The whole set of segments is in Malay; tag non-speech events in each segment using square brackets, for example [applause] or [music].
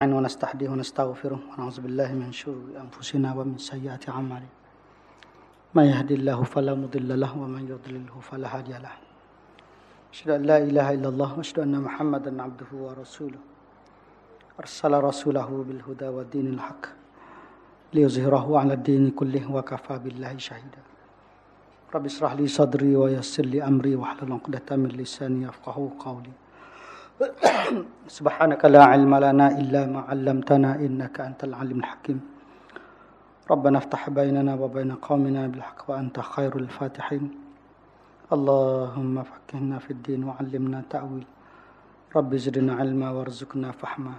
ونستهديه ونستغفره ونعوذ بالله من شرور أنفسنا ومن سيئات أعمالنا. ما يهدي الله فلا مضل له ومن يضلله فلا هادي له. أشهد أن لا إله إلا الله وأشهد أن محمدا عبده ورسوله. أرسل رسوله بالهدى والدين الحق ليظهره على الدين كله وكفى بالله شهيدا. رب اشرح لي صدري ويسر لي أمري واحلل عقدة من لساني يفقه قولي. سبحانك لا علم لنا إلا ما علمتنا إنك أنت العليم الحكيم. ربنا افتح بيننا وبين قومنا بالحق وأنت خير الفاتحين. اللهم فكهنا في الدين وعلمنا تأويل. رب زدنا علما وارزقنا فحما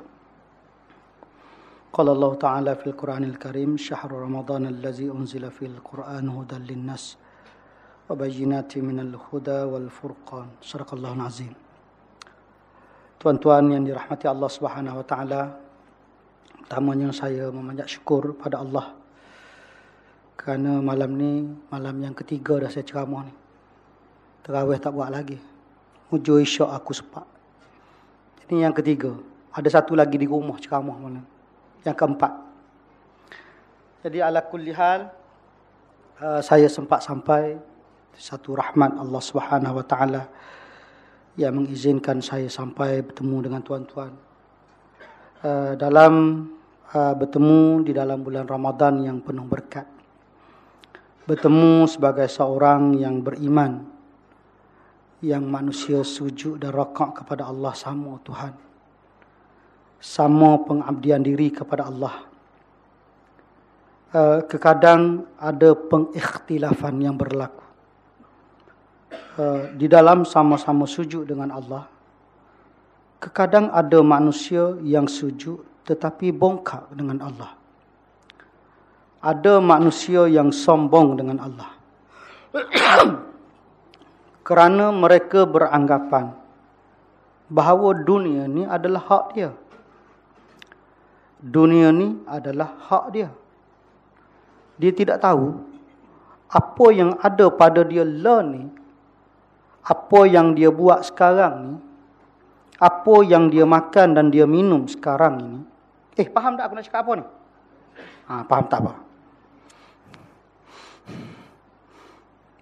قال الله تعالى في القرآن الكريم شهر رمضان الذي أنزل فيه القرآن هدى للناس وبينات من الهدى والفرقان. صدق الله العظيم. Tuan-tuan yang dirahmati Allah Subhanahu Wa Taala, pertamanya saya memanjat syukur pada Allah kerana malam ni malam yang ketiga dah saya ceramah ni. Terawih tak buat lagi. Hujur isyak aku sepak. Ini yang ketiga. Ada satu lagi di rumah ceramah malam. Yang keempat. Jadi ala kulli hal uh, saya sempat sampai satu rahmat Allah Subhanahu Wa Taala yang mengizinkan saya sampai bertemu dengan tuan-tuan. Uh, dalam uh, bertemu di dalam bulan Ramadan yang penuh berkat. Bertemu sebagai seorang yang beriman yang manusia sujud dan rakak kepada Allah sama Tuhan. Sama pengabdian diri kepada Allah. Uh, kekadang ada pengikhtilafan yang berlaku Uh, di dalam sama-sama sujud dengan Allah. Kekadang ada manusia yang sujud tetapi bongkak dengan Allah. Ada manusia yang sombong dengan Allah. [coughs] Kerana mereka beranggapan bahawa dunia ni adalah hak dia. Dunia ni adalah hak dia. Dia tidak tahu apa yang ada pada dia learn ni apa yang dia buat sekarang ni, apa yang dia makan dan dia minum sekarang ini. Eh, faham tak aku nak cakap apa ni? Ha, faham tak apa?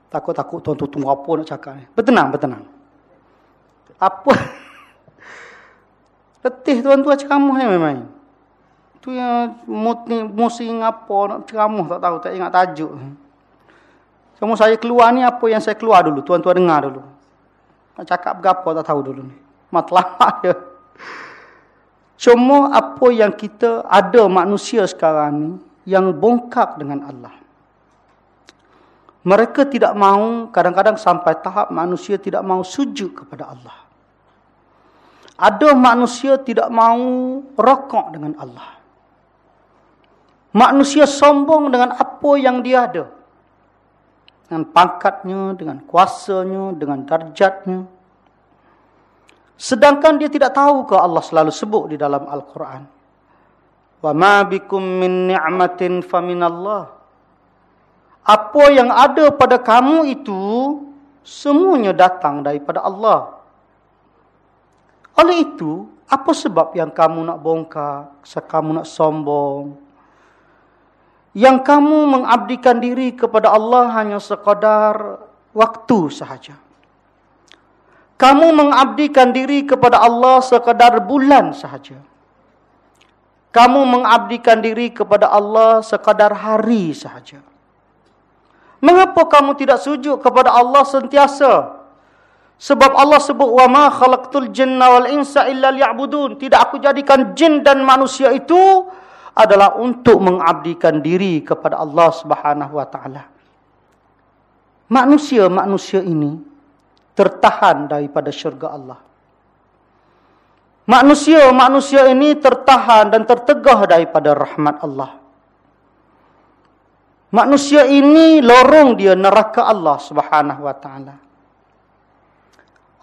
Takut-takut tuan-tuan tunggu apa nak cakap ni. Bertenang, bertenang. Apa? [laughs] Letih tuan-tuan ceramah ni memang. Tu yang musim apa nak ceramah tak tahu, tak ingat tajuk. Semua saya keluar ni apa yang saya keluar dulu. Tuan-tuan dengar dulu. Nak cakap berapa tak tahu dulu ni. Matlamat dia. Semua apa yang kita ada manusia sekarang ni. Yang bongkak dengan Allah. Mereka tidak mahu kadang-kadang sampai tahap manusia tidak mahu sujud kepada Allah. Ada manusia tidak mahu rokok dengan Allah. Manusia sombong dengan apa yang dia ada dengan pangkatnya, dengan kuasanya, dengan darjatnya. Sedangkan dia tidak tahu ke Allah selalu sebut di dalam Al-Quran. Wa ma bikum min ni'matin faminallah. Apa yang ada pada kamu itu semuanya datang daripada Allah. Oleh itu, apa sebab yang kamu nak bongkar, kamu nak sombong, yang kamu mengabdikan diri kepada Allah hanya sekadar waktu sahaja. Kamu mengabdikan diri kepada Allah sekadar bulan sahaja. Kamu mengabdikan diri kepada Allah sekadar hari sahaja. Mengapa kamu tidak sujud kepada Allah sentiasa? Sebab Allah sebut wa ma khalaqtul jinna wal insa illa liya'budun. Tidak aku jadikan jin dan manusia itu adalah untuk mengabdikan diri kepada Allah Subhanahu wa taala. Manusia-manusia ini tertahan daripada syurga Allah. Manusia-manusia ini tertahan dan tertegah daripada rahmat Allah. Manusia ini lorong dia neraka Allah Subhanahu wa taala.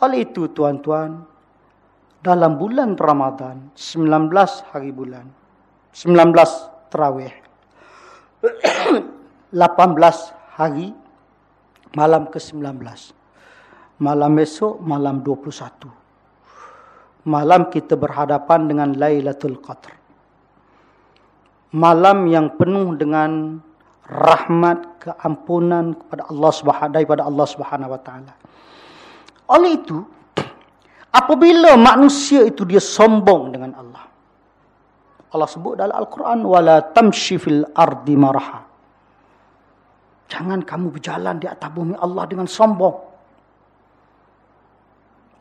Oleh itu tuan-tuan, dalam bulan Ramadan, 19 hari bulan, 19 terawih. [clears throat] 18 hari malam ke-19. Malam esok malam 21. Malam kita berhadapan dengan Lailatul Qadr. malam yang penuh dengan rahmat keampunan kepada Allah Subhanahu daripada Allah Subhanahu wa taala. Oleh itu, [clears throat] apabila manusia itu dia sombong dengan Allah. Allah sebut dalam Al-Quran wala tamshi fil ardi maraha. Jangan kamu berjalan di atas bumi Allah dengan sombong.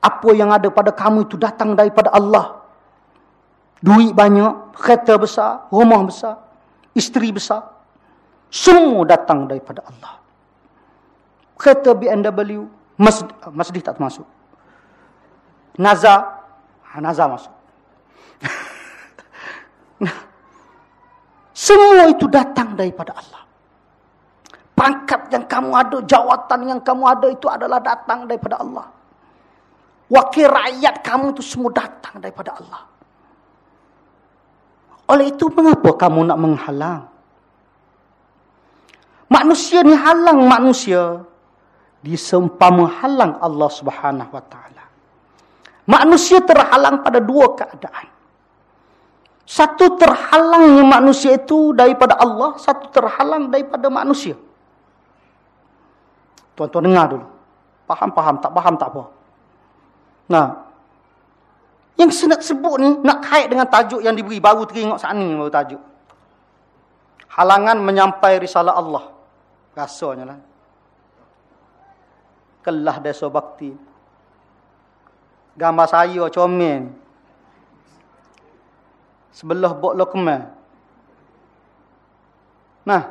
Apa yang ada pada kamu itu datang daripada Allah. Duit banyak, kereta besar, rumah besar, isteri besar. Semua datang daripada Allah. Kereta BMW, Masjid tak termasuk. Naza, ha, Naza masuk. Semua itu datang daripada Allah. Pangkat yang kamu ada, jawatan yang kamu ada itu adalah datang daripada Allah. Wakil rakyat kamu itu semua datang daripada Allah. Oleh itu mengapa kamu nak menghalang? Manusia ni halang manusia disempama halang Allah taala. Manusia terhalang pada dua keadaan. Satu terhalangnya manusia itu daripada Allah, satu terhalang daripada manusia. Tuan-tuan dengar dulu. Faham-faham, tak faham tak apa. Nah. Yang saya nak sebut ni nak kait dengan tajuk yang diberi baru teringat saat ni baru tajuk. Halangan menyampai risalah Allah. Rasanya lah. Kelah desa bakti. Gambar saya comel. Sebelah bok lokman. Nah.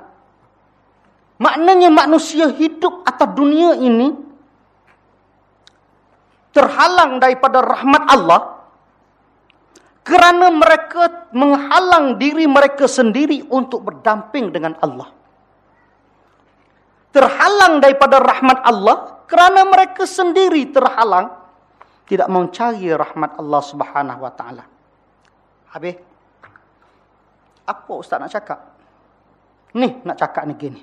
Maknanya manusia hidup atas dunia ini terhalang daripada rahmat Allah kerana mereka menghalang diri mereka sendiri untuk berdamping dengan Allah terhalang daripada rahmat Allah kerana mereka sendiri terhalang tidak mencari rahmat Allah Subhanahu wa taala. Habis apa ustaz nak cakap? Ni nak cakap ni gini.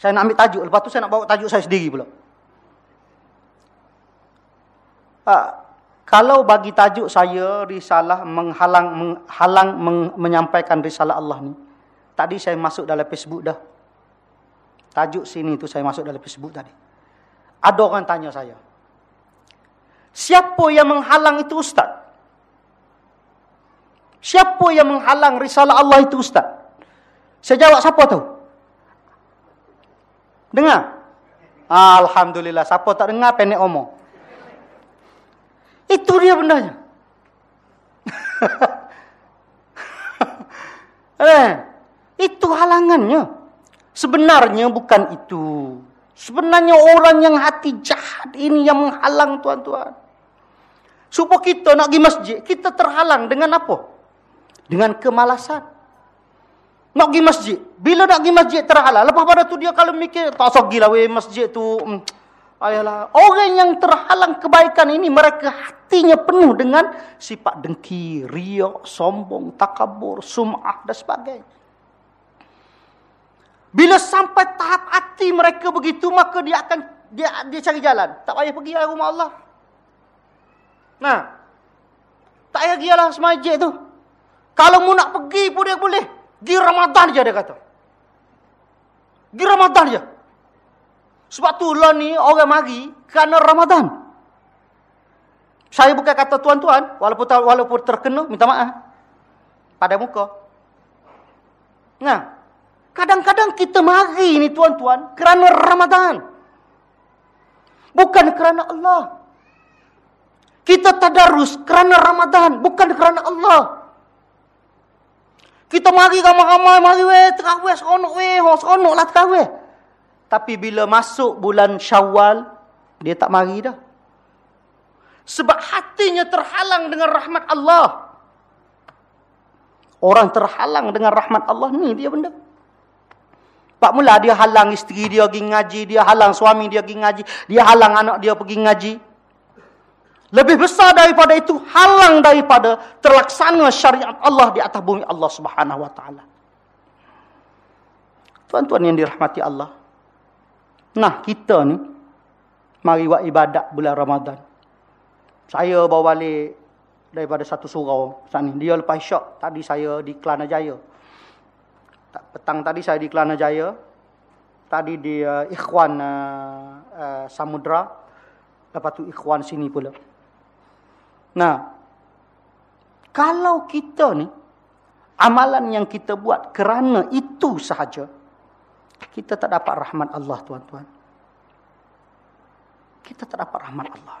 Saya nak ambil tajuk, lepas tu saya nak bawa tajuk saya sendiri pula. Uh, kalau bagi tajuk saya risalah menghalang menghalang meng, menyampaikan risalah Allah ni. Tadi saya masuk dalam Facebook dah. Tajuk sini tu saya masuk dalam Facebook tadi. Ada orang tanya saya. Siapa yang menghalang itu ustaz? Siapa yang menghalang risalah Allah itu ustaz? Saya jawab siapa tu? Dengar? Alhamdulillah. Siapa tak dengar pendek omong. Itu dia bendanya. [laughs] eh, itu halangannya. Sebenarnya bukan itu. Sebenarnya orang yang hati jahat ini yang menghalang tuan-tuan. Supaya kita nak pergi masjid, kita terhalang dengan apa? Dengan kemalasan. Nak pergi masjid. Bila nak pergi masjid terhalang. Lepas pada tu dia kalau mikir, tak usah pergi lah weh masjid tu. Hmm. Ayalah. Orang yang terhalang kebaikan ini, mereka hatinya penuh dengan sifat dengki, riak, sombong, takabur, sum'ah dan sebagainya. Bila sampai tahap hati mereka begitu, maka dia akan dia dia cari jalan. Tak payah pergi rumah Allah. Nah. Tak payah pergi lah semajik tu. Kalau mu nak pergi pun dia boleh. Di Ramadan je dia kata. Di Ramadan je. Sebab tu lah ni orang mari kerana Ramadan. Saya bukan kata tuan-tuan, walaupun walaupun terkena, minta maaf. Pada muka. Nah, Kadang-kadang kita mari ni tuan-tuan kerana Ramadan. Bukan kerana Allah. Kita tadarus kerana Ramadan. Bukan kerana Allah. Kita mari ramai-ramai, mari weh, terawih, seronok weh, oh, seronok lah terawih. Tapi bila masuk bulan syawal, dia tak mari dah. Sebab hatinya terhalang dengan rahmat Allah. Orang terhalang dengan rahmat Allah ni dia benda. Pak mula dia halang isteri dia pergi ngaji, dia halang suami dia pergi ngaji, dia halang anak dia pergi ngaji. Lebih besar daripada itu, halang daripada terlaksana syariat Allah di atas bumi Allah Subhanahu wa taala. Tuan-tuan yang dirahmati Allah. Nah, kita ni mari buat ibadat bulan Ramadan. Saya bawa balik daripada satu surau saat ni. Dia lepas syok. Tadi saya di Kelana Jaya. Petang tadi saya di Kelana Jaya. Tadi di uh, Ikhwan uh, uh, Samudra. Lepas tu Ikhwan sini pula. Nah, kalau kita ni, amalan yang kita buat kerana itu sahaja, kita tak dapat rahmat Allah, tuan-tuan. Kita tak dapat rahmat Allah.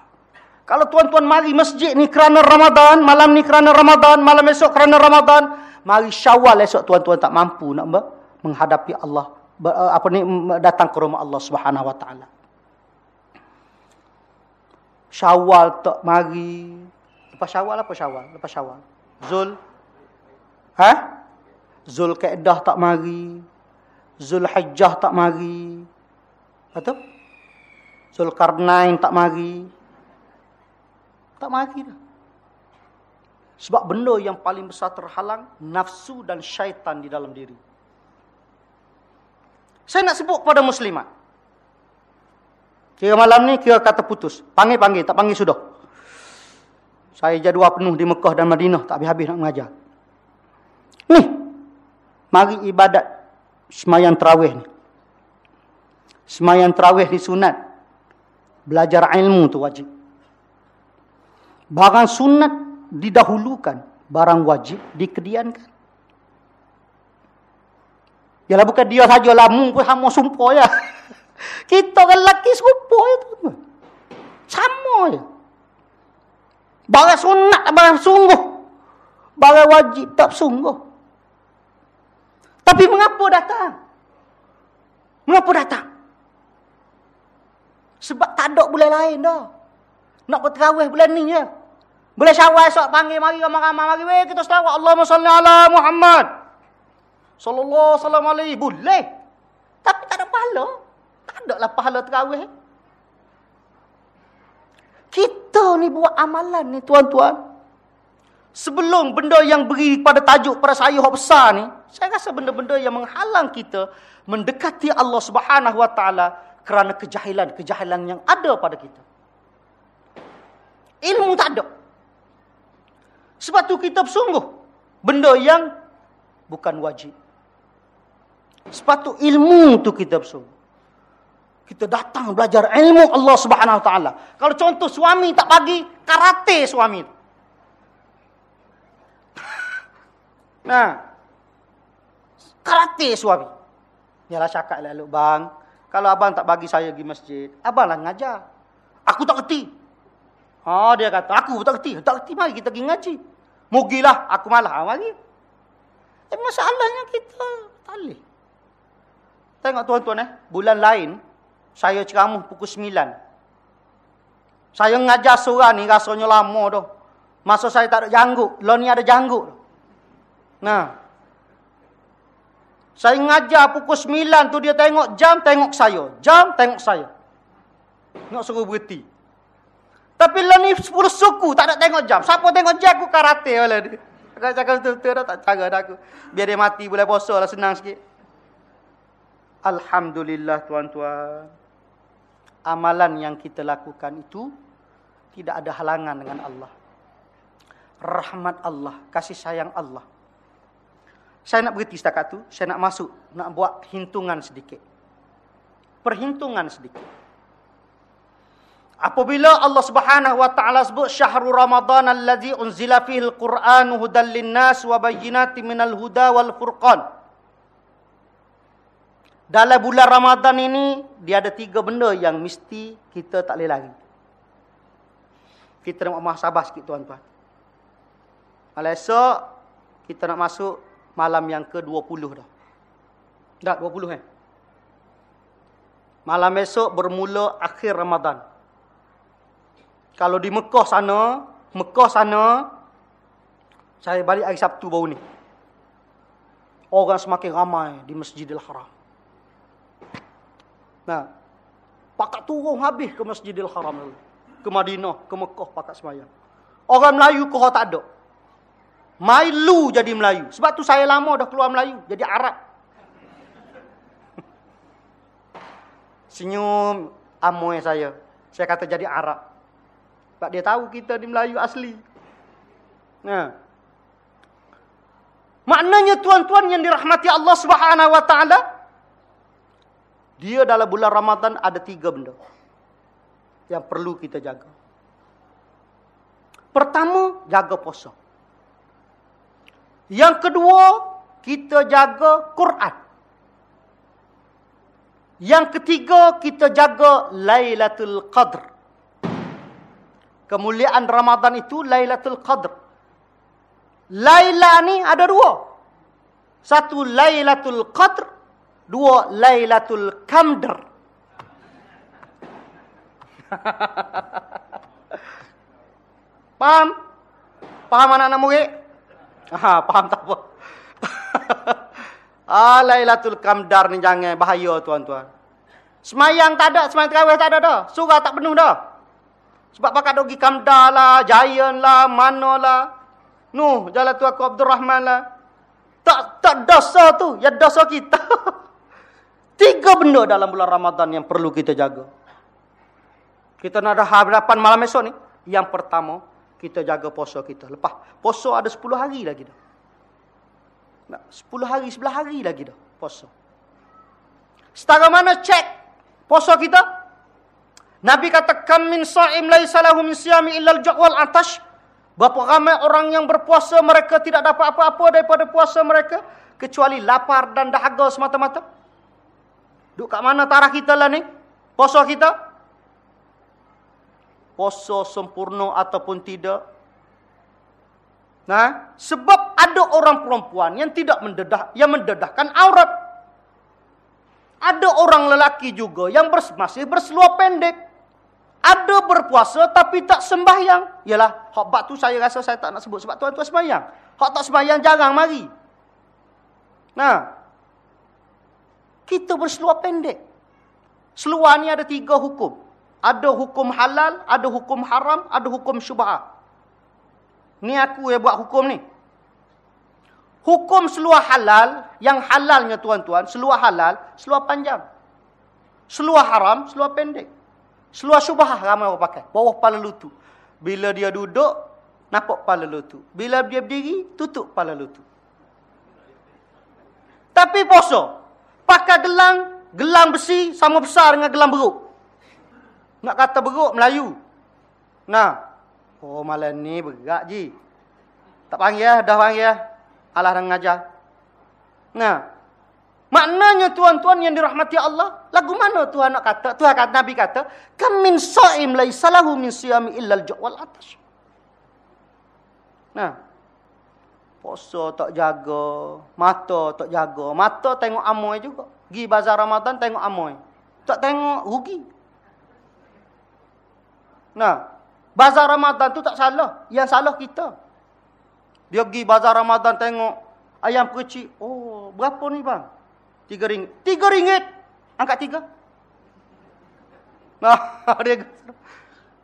Kalau tuan-tuan mari masjid ni kerana Ramadan, malam ni kerana Ramadan, malam esok kerana Ramadan, mari Syawal esok tuan-tuan tak mampu nak menghadapi Allah eh, apa ni datang ke rumah Allah Subhanahu wa taala. Syawal tak mari. Lepas Syawal apa Syawal? Lepas Syawal. Zul Ha? Zul Kaedah tak mari. Zul Hijjah tak mari. Betul? Zul Karnain tak mari. Tak mari dah. Sebab benda yang paling besar terhalang, nafsu dan syaitan di dalam diri. Saya nak sebut kepada muslimat. Kira malam ni, kira kata putus. Panggil-panggil, tak panggil sudah. Saya jadual penuh di Mekah dan Madinah, tak habis-habis nak mengajar. Ni, mari ibadat semayang terawih ni. Semayang terawih ni sunat. Belajar ilmu tu wajib. Barang sunat didahulukan, barang wajib dikediankan. Yalah bukan dia saja lamu pun sama sumpah ya. [laughs] Kita kan lelaki serupa ya tuan Sama ya. Barang sunat barang sungguh. Barang wajib tak sungguh. Tapi mengapa datang? Mengapa datang? Sebab tak ada bulan lain dah. Nak berterawih bulan ni je. Boleh syawal esok panggil mari ramai-ramai mari weh kita selawat Allahumma salli ala Muhammad. Sallallahu alaihi boleh. Tapi tak ada pahala. Tak ada lah pahala terawih. Kita ni buat amalan ni tuan-tuan. Sebelum benda yang beri pada tajuk pada saya yang besar ni, saya rasa benda-benda yang menghalang kita mendekati Allah Subhanahu Wa Taala kerana kejahilan-kejahilan yang ada pada kita. Ilmu tak ada. Sebab tu kita bersungguh. Benda yang bukan wajib. Sebab tu ilmu tu kita bersungguh. Kita datang belajar ilmu Allah Subhanahu Taala. Kalau contoh suami tak bagi karate suami. [laughs] Nah. Karate suami. Yalah cakap lalu bang. Kalau abang tak bagi saya pergi masjid, abang lah ngajar. Aku tak kerti. Ha, dia kata, aku tak kerti. Tak kerti, mari kita pergi ngaji. Mugilah, aku malah. Mari. Eh, masalahnya kita tak boleh. Tengok tuan-tuan eh. Bulan lain, saya ceramah pukul 9. Saya ngajar surah ni rasanya lama dah. Masa saya tak ada janggut. Lo ni ada janggut. Nah. Saya ngajar pukul 9 tu dia tengok jam, tengok saya. Jam, tengok saya. Nak suruh berhenti. Tapi lo ni 10 suku tak nak tengok jam. Siapa tengok jam aku karate. Kalau cakap betul-betul dah tak cara dah aku. Biar dia mati boleh puasa lah senang sikit. Alhamdulillah tuan-tuan. Amalan yang kita lakukan itu tidak ada halangan dengan Allah. Rahmat Allah, kasih sayang Allah. Saya nak berhenti setakat tu, saya nak masuk, nak buat hintungan sedikit. Perhintungan sedikit. Apabila Allah Subhanahu wa taala sebut syahrul Ramadan allazi unzila fihi al-Qur'an hudan lin-nas wa bayyinatin minal huda wal furqan. Dalam bulan Ramadan ini, dia ada tiga benda yang mesti kita tak boleh lari. Kita nak muhasabah sikit tuan-tuan. Esok, kita nak masuk malam yang ke-20 dah. Dah 20 eh? Malam esok bermula akhir Ramadan. Kalau di Mekah sana, Mekah sana, saya balik hari Sabtu baru ni. Orang semakin ramai di Masjidil Haram. Nah, pakat turun habis ke Masjidil Haram. Ke Madinah, ke Mekah pakat semayang. Orang Melayu kau tak ada. Mailu jadi Melayu. Sebab tu saya lama dah keluar Melayu. Jadi Arab. [laughs] Senyum amoy saya. Saya kata jadi Arab. Sebab dia tahu kita di Melayu asli. Nah. Maknanya tuan-tuan yang dirahmati Allah Subhanahu wa taala dia dalam bulan Ramadan ada tiga benda yang perlu kita jaga. Pertama, jaga puasa. Yang kedua, kita jaga Quran. Yang ketiga, kita jaga Lailatul Qadr. Kemuliaan Ramadan itu Lailatul Qadr. Laila ni ada dua. Satu Lailatul Qadr, dua Lailatul Kamdr. Paham? Paham anak-anak murid? Ha, paham tak apa? [laughs] ah, Lailatul Kamdar ni jangan bahaya tuan-tuan. Semayang tak ada, semayang terawih tak ada dah. Surah tak penuh dah. Sebab pakat dogi Kamdar lah, Giant lah, mana lah. Nuh, jalan tu aku Abdul Rahman lah. Tak tak dosa tu, ya dosa kita. [laughs] Tiga benda dalam bulan Ramadan yang perlu kita jaga. Kita nak ada hadapan malam esok ni. Yang pertama, kita jaga puasa kita. Lepas puasa ada 10 hari lagi dah. Nak 10 hari, 11 hari lagi dah puasa. Setara mana cek puasa kita? Nabi kata kam min sa'im laisa lahu min siyami illa al-ja'wal atash. Berapa ramai orang yang berpuasa mereka tidak dapat apa-apa daripada puasa mereka kecuali lapar dan dahaga semata-mata. Duk kat mana tarah kita lah ni? Puasa kita? puasa sempurna ataupun tidak. Nah, sebab ada orang perempuan yang tidak mendedah, yang mendedahkan aurat. Ada orang lelaki juga yang bers, masih berseluar pendek. Ada berpuasa tapi tak sembahyang. Yalah, hak bab tu saya rasa saya tak nak sebut sebab tuan-tuan sembahyang. Hak tak sembahyang jarang mari. Nah. Kita berseluar pendek. Seluar ni ada tiga hukum. Ada hukum halal, ada hukum haram, ada hukum syubhat. Ni aku yang buat hukum ni. Hukum seluar halal, yang halalnya tuan-tuan, seluar halal, seluar panjang. Seluar haram, seluar pendek. Seluar syubhat ramai orang pakai. Bawah kepala lutut. Bila dia duduk, nampak kepala lutut. Bila dia berdiri, tutup kepala lutut. Tapi poso. Pakai gelang, gelang besi sama besar dengan gelang beruk. Nak kata beruk Melayu. Nah. Oh malam ni berat ji. Tak panggil ya, dah panggil ya. Allah dah mengajar. Nah. Maknanya tuan-tuan yang dirahmati Allah, lagu mana Tuhan nak kata? Tuhan kata Nabi kata, "Kam min sha'im laisa lahu min siyami illa al-jawal atash." Nah. Puasa tak jaga, mata tak jaga. Mata tengok amoy juga. Gi bazar Ramadan tengok amoy. Tak tengok rugi. Nah, bazar Ramadan tu tak salah. Yang salah kita. Dia pergi bazar Ramadan tengok ayam kecil. Oh, berapa ni bang? Tiga ringgit. Tiga ringgit. Angkat tiga. Nah, [laughs] dia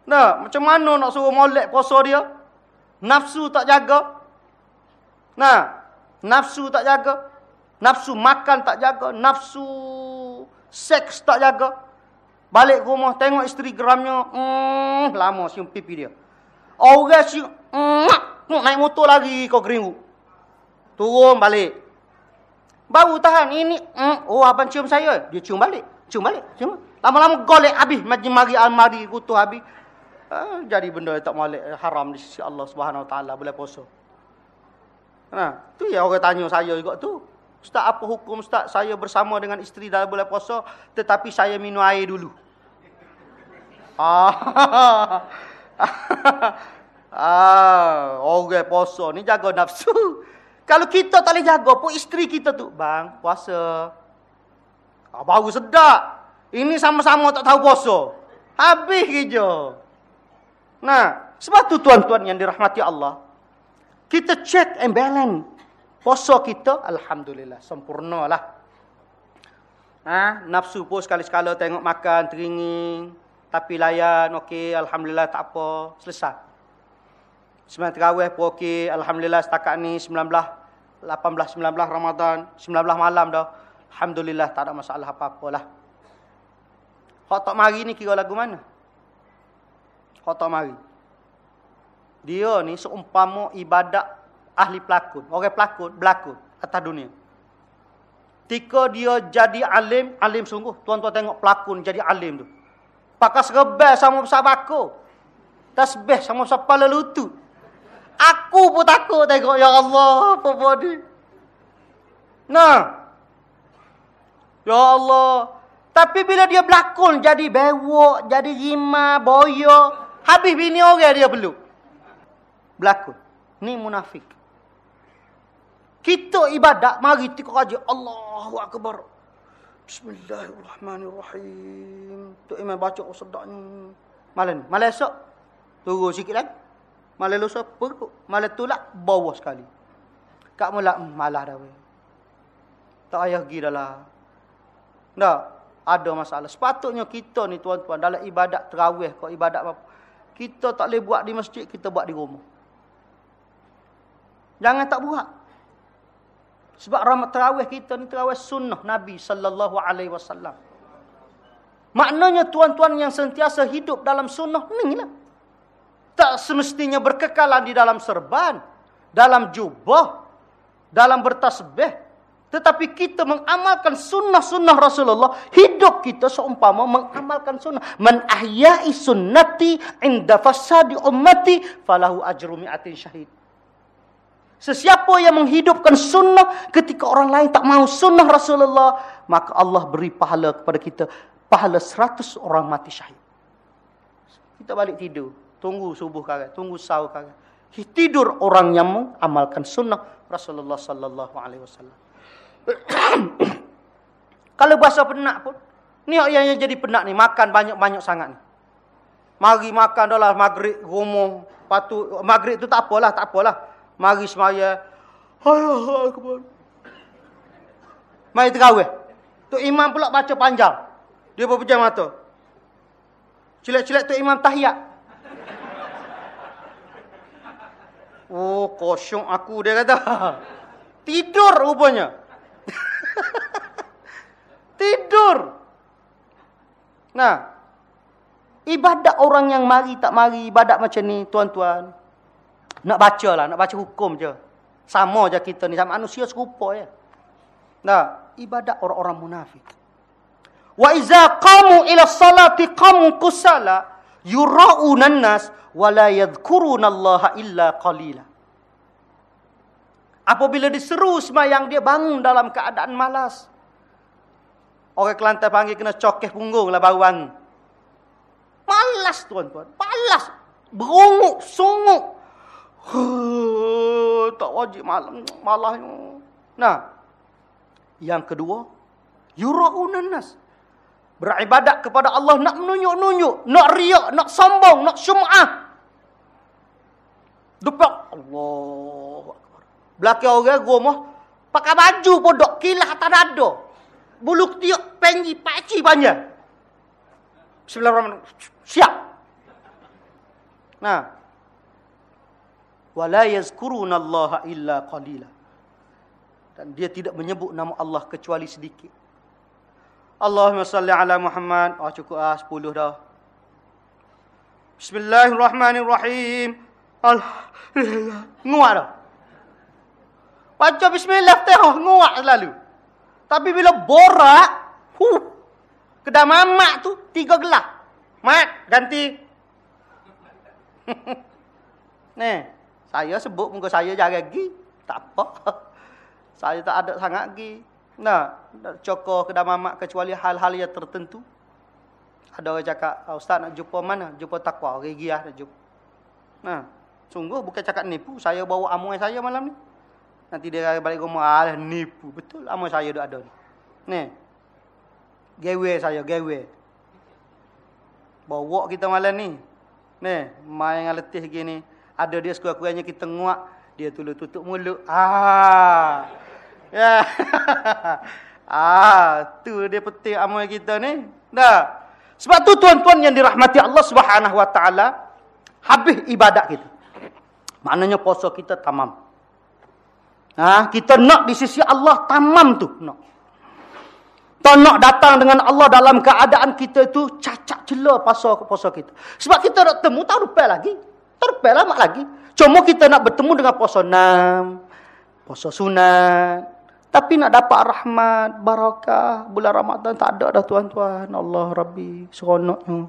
Nah, macam mana nak suruh molek puasa dia? Nafsu tak jaga. Nah, nafsu tak jaga. Nafsu makan tak jaga. Nafsu seks tak jaga. Balik rumah tengok isteri geramnya. Hmm, lama sium pipi dia. Orang sium. Hmm, naik motor lagi kau geringu. Turun balik. Baru tahan. Ini. Hmm, oh abang cium saya. Dia cium balik. Cium balik. Cium. Lama-lama golek habis. Mari mari almari kutu habis. Ah, jadi benda tak malik haram di sisi Allah Subhanahu Wa Taala boleh puasa. Nah, tu ya orang tanya saya juga tu. Ustaz apa hukum Ustaz saya bersama dengan isteri dalam bulan puasa tetapi saya minum air dulu. [laughs] Ah. [laughs] ah, orang puasa ni jaga nafsu. [laughs] Kalau kita tak boleh jaga pun isteri kita tu, bang, puasa. Ah, baru sedap. Ini sama-sama tak tahu puasa. Habis kerja. Nah, sebab tu tuan-tuan yang dirahmati Allah, kita check and balance Puasa kita, Alhamdulillah, sempurnalah. Ha? Nafsu pun sekali-sekala tengok makan, teringin. Tapi layan, okey, Alhamdulillah, tak apa. Selesai. Sembilan terawih pun okey, Alhamdulillah, setakat ni 19, 18, 19 Ramadan, 19 malam dah. Alhamdulillah, tak ada masalah apa-apa lah. Hak tak mari ni kira lagu mana? Hak tak mari. Dia ni seumpama ibadat ahli pelakon. Orang pelakon, berlakon atas dunia. Tika dia jadi alim, alim sungguh. Tuan-tuan tengok pelakon jadi alim tu. Pakai serebel sama besar bako. Tasbih sama besar kepala lutut. Aku pun takut tengok. Ya Allah, apa body. Nah. Ya Allah. Tapi bila dia berlakon jadi bewok, jadi rima, boyo. Habis bini orang dia peluk. Berlakon. Ni munafik. Kita ibadat, mari tika raja. Allahu Akbar. Bismillahirrahmanirrahim. Tu imam baca oh, sedaknya. Malam. Malam esok. Turun sikit lagi. Malam lusa perut. Malam tu lah bawah sekali. Kak mula hmm, malah dah. Tak pergi dah lah. Tak. Ada masalah. Sepatutnya kita ni tuan-tuan. Dalam ibadat terawih. Kau ibadat apa. Kita tak boleh buat di masjid. Kita buat di rumah. Jangan tak buat. Sebab rahmat terawih kita ni terawih sunnah Nabi sallallahu alaihi wasallam. Maknanya tuan-tuan yang sentiasa hidup dalam sunnah ni lah. Tak semestinya berkekalan di dalam serban, dalam jubah, dalam bertasbih. Tetapi kita mengamalkan sunnah-sunnah Rasulullah. Hidup kita seumpama mengamalkan sunnah. Man ahyai sunnati inda fasadi ummati falahu ajru mi'atin syahid. Sesiapa yang menghidupkan sunnah ketika orang lain tak mau sunnah Rasulullah, maka Allah beri pahala kepada kita. Pahala seratus orang mati syahid. Kita balik tidur. Tunggu subuh kagak, tunggu sahur kagak. Tidur orang yang mengamalkan sunnah Rasulullah sallallahu alaihi wasallam. [coughs] Kalau bahasa penat pun, ni yang jadi penat ni makan banyak-banyak sangat ni. Mari makan dah maghrib rumah, patu maghrib tu tak apalah, tak apalah. Mari semaya. Allah Akbar. Mari terawih. Tu imam pula baca panjang. Dia berpejam mata. Cilek-cilek tu imam tahiyat. Oh, kosong aku dia kata. Tidur rupanya. [laughs] Tidur. Nah. Ibadat orang yang mari tak mari ibadat macam ni, tuan-tuan. Nak baca lah, nak baca hukum je. Sama je kita ni, sama manusia serupa ya. Nah, ibadat orang-orang munafik. Wa iza qamu ila salati qamu kusala yura'una nas wa la yadhkuruna Allah illa qalila. Apabila diseru semayang dia bangun dalam keadaan malas. Orang Kelantan panggil kena cokeh punggung lah baru bangun. Malas tuan-tuan. Malas. Berunguk, sunguk tak wajib malam malahnya. Nah. Yang kedua, yuraunan nas. Beribadat kepada Allah nak menunjuk-nunjuk, nak riak, nak sombong, nak syum'ah. Depak Allah. Belakang orang rumah pakai baju podok kilah atas dada. Bulu tiuk pengi paci panjang. Bismillahirrahmanirrahim. Siap. Nah, wala yazkuruna Allah illa qalila. Dan dia tidak menyebut nama Allah kecuali sedikit. Allahumma salli ala Muhammad. Oh cukup ah 10 dah. Bismillahirrahmanirrahim. Alhamdulillah. Nguat dah. Baca bismillah teh nguat selalu. Tapi bila borak, huh, kedai mamak tu tiga gelas. Mat, ganti. [laughs] Nih. Saya sebut muka saya jarang lagi. Tak apa. [laughs] Saya tak ada sangat lagi. Nah, cokor ke dalam mamak kecuali hal-hal yang tertentu. Ada orang cakap, ah, Ustaz nak jumpa mana? Jumpa takwa. Gigi lah nak jumpa. Nah, sungguh bukan cakap nipu. Saya bawa amoy saya malam ni. Nanti dia balik rumah, ah, nipu. Betul amoy saya dah ada ni. Ni. Gewe saya, gewe. Bawa kita malam ni. Ni, main dengan letih gini. Ada dia sekurang-kurangnya kita nguak. Dia tulu tutup mulut. Ah. Ya. [laughs] ah, tu dia penting amal kita ni. Dah. Sebab tu tuan-tuan yang dirahmati Allah Subhanahu Wa Taala habis ibadat kita. Maknanya puasa kita tamam. Ha, kita nak di sisi Allah tamam tu, nak. Tak nak datang dengan Allah dalam keadaan kita itu cacat celah puasa puasa kita. Sebab kita nak temu tahu lupa lagi. Terpel lama lagi. Cuma kita nak bertemu dengan puasa enam. Puasa sunat. Tapi nak dapat rahmat, barakah. Bulan Ramadan tak ada dah tuan-tuan. Allah Rabbi. Seronoknya.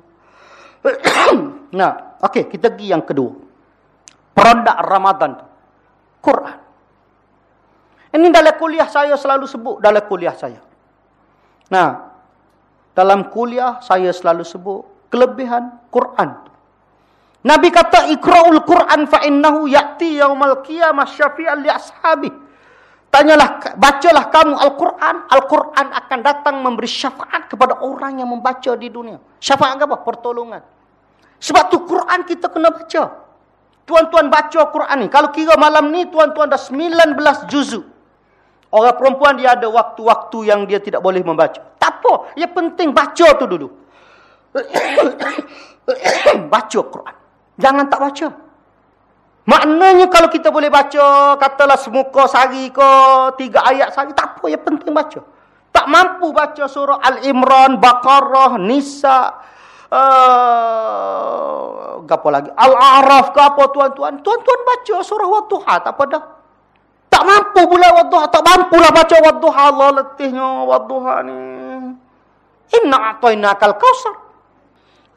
[clears throat] nah, okey, kita pergi yang kedua. Produk Ramadan tu. Quran. Ini dalam kuliah saya selalu sebut dalam kuliah saya. Nah, dalam kuliah saya selalu sebut kelebihan Quran. Nabi kata ikra'ul Quran fa innahu ya'ti yaumal qiyamah syafi'an li ashabi. Tanyalah bacalah kamu Al-Quran, Al-Quran akan datang memberi syafaat kepada orang yang membaca di dunia. Syafaat apa? Pertolongan. Sebab tu Quran kita kena baca. Tuan-tuan baca Quran ni. Kalau kira malam ni tuan-tuan dah 19 juzuk. Orang perempuan dia ada waktu-waktu yang dia tidak boleh membaca. Tak apa. Yang penting baca tu dulu. [coughs] baca Quran. Jangan tak baca. Maknanya kalau kita boleh baca, katalah semuka sehari ke, tiga ayat sehari, tak apa. Yang penting baca. Tak mampu baca surah Al-Imran, Baqarah, Nisa, uh, apa lagi? Al-A'raf ke apa tuan-tuan. Tuan-tuan baca surah Wadduha, tak apa dah. Tak mampu pula wadduha. Tak mampulah baca wadduha. Allah letihnya wadduha ni. Inna atoina kal kausar.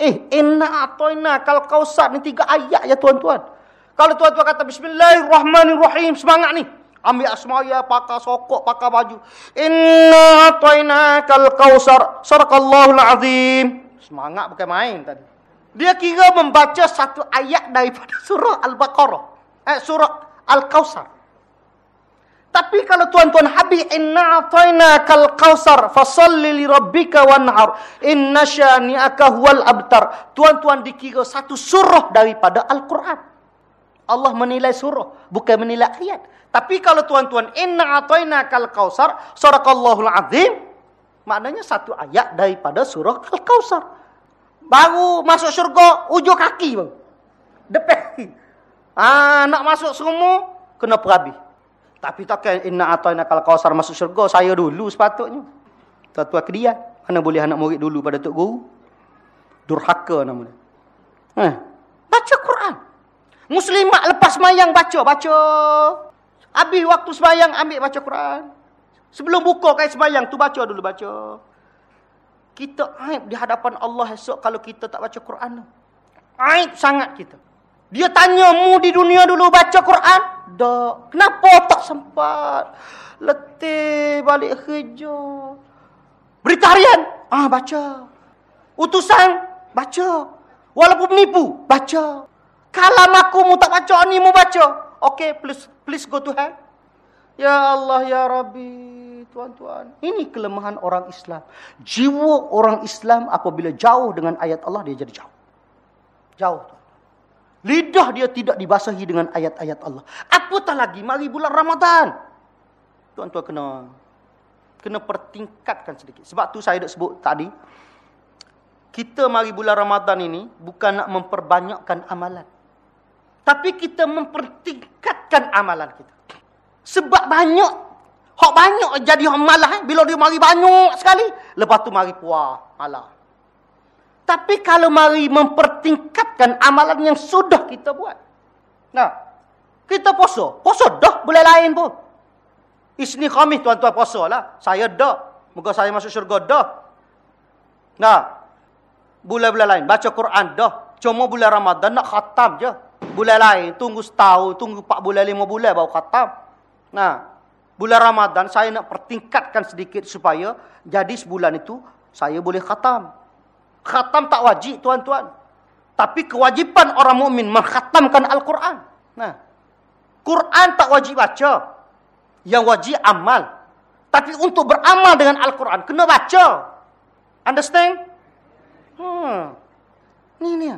Eh, inna atoina kal kausar. Ni tiga ayat ya tuan-tuan. Kalau tuan-tuan kata bismillahirrahmanirrahim. Semangat ni. Ambil asmaya, pakai sokok, pakai baju. Inna atoina kal kausar. Sarakallahul azim. Semangat bukan main tadi. Dia kira membaca satu ayat daripada [laughs] surah Al-Baqarah. Eh, surah Al-Kausar. Tapi kalau tuan-tuan habis inna a'tayna kal kausar fasalli li rabbika wanhar inna syani'aka huwal abtar. Tuan-tuan dikira satu surah daripada Al-Quran. Allah menilai surah, bukan menilai ayat. Tapi kalau tuan-tuan inna a'tayna kal kausar sadaqallahul azim maknanya satu ayat daripada surah Al-Kausar. Baru masuk syurga ujung kaki bang. Depan. Ah nak masuk semua kena perhabis. Tapi takkan inna ataina kal kausar masuk syurga saya dulu sepatutnya. Tuan-tuan kedian, mana boleh anak murid dulu pada tok guru? Durhaka namanya. Eh, baca Quran. Muslimat lepas semayang baca, baca. Habis waktu semayang ambil baca Quran. Sebelum buka kait semayang tu baca dulu baca. Kita aib di hadapan Allah esok kalau kita tak baca Quran. Aib sangat kita. Dia tanya mu di dunia dulu baca Quran? Tak. Kenapa tak sempat? Letih balik kerja. Berita harian? Ah baca. Utusan? Baca. Walaupun menipu? Baca. Kalau aku mu tak baca ni mu baca. Okay, please please go to hell. Ya Allah ya Rabbi, tuan-tuan. Ini kelemahan orang Islam. Jiwa orang Islam apabila jauh dengan ayat Allah dia jadi jauh. Jauh. Lidah dia tidak dibasahi dengan ayat-ayat Allah. Apatah lagi mari bulan Ramadan. Tuan-tuan kena kena pertingkatkan sedikit. Sebab tu saya dah sebut tadi. Kita mari bulan Ramadan ini bukan nak memperbanyakkan amalan. Tapi kita mempertingkatkan amalan kita. Sebab banyak. Hak banyak jadi malah. Eh. Bila dia mari banyak sekali. Lepas tu mari puas malah. Tapi kalau mari mempertingkatkan amalan yang sudah kita buat. Nah, kita poso. Poso dah boleh lain pun. Isni kami tuan-tuan poso lah. Saya dah. Moga saya masuk syurga dah. Nah, bulan-bulan lain. Baca Quran dah. Cuma bulan Ramadan nak khatam je. Bulan lain tunggu setahun, tunggu 4 bulan, 5 bulan baru khatam. Nah, bulan Ramadan saya nak pertingkatkan sedikit supaya jadi sebulan itu saya boleh khatam. Khatam tak wajib tuan-tuan. Tapi kewajipan orang mukmin mengkhatamkan Al-Quran. Nah, Quran tak wajib baca. Yang wajib amal. Tapi untuk beramal dengan Al-Quran, kena baca. Understand? Hmm. Ni ni.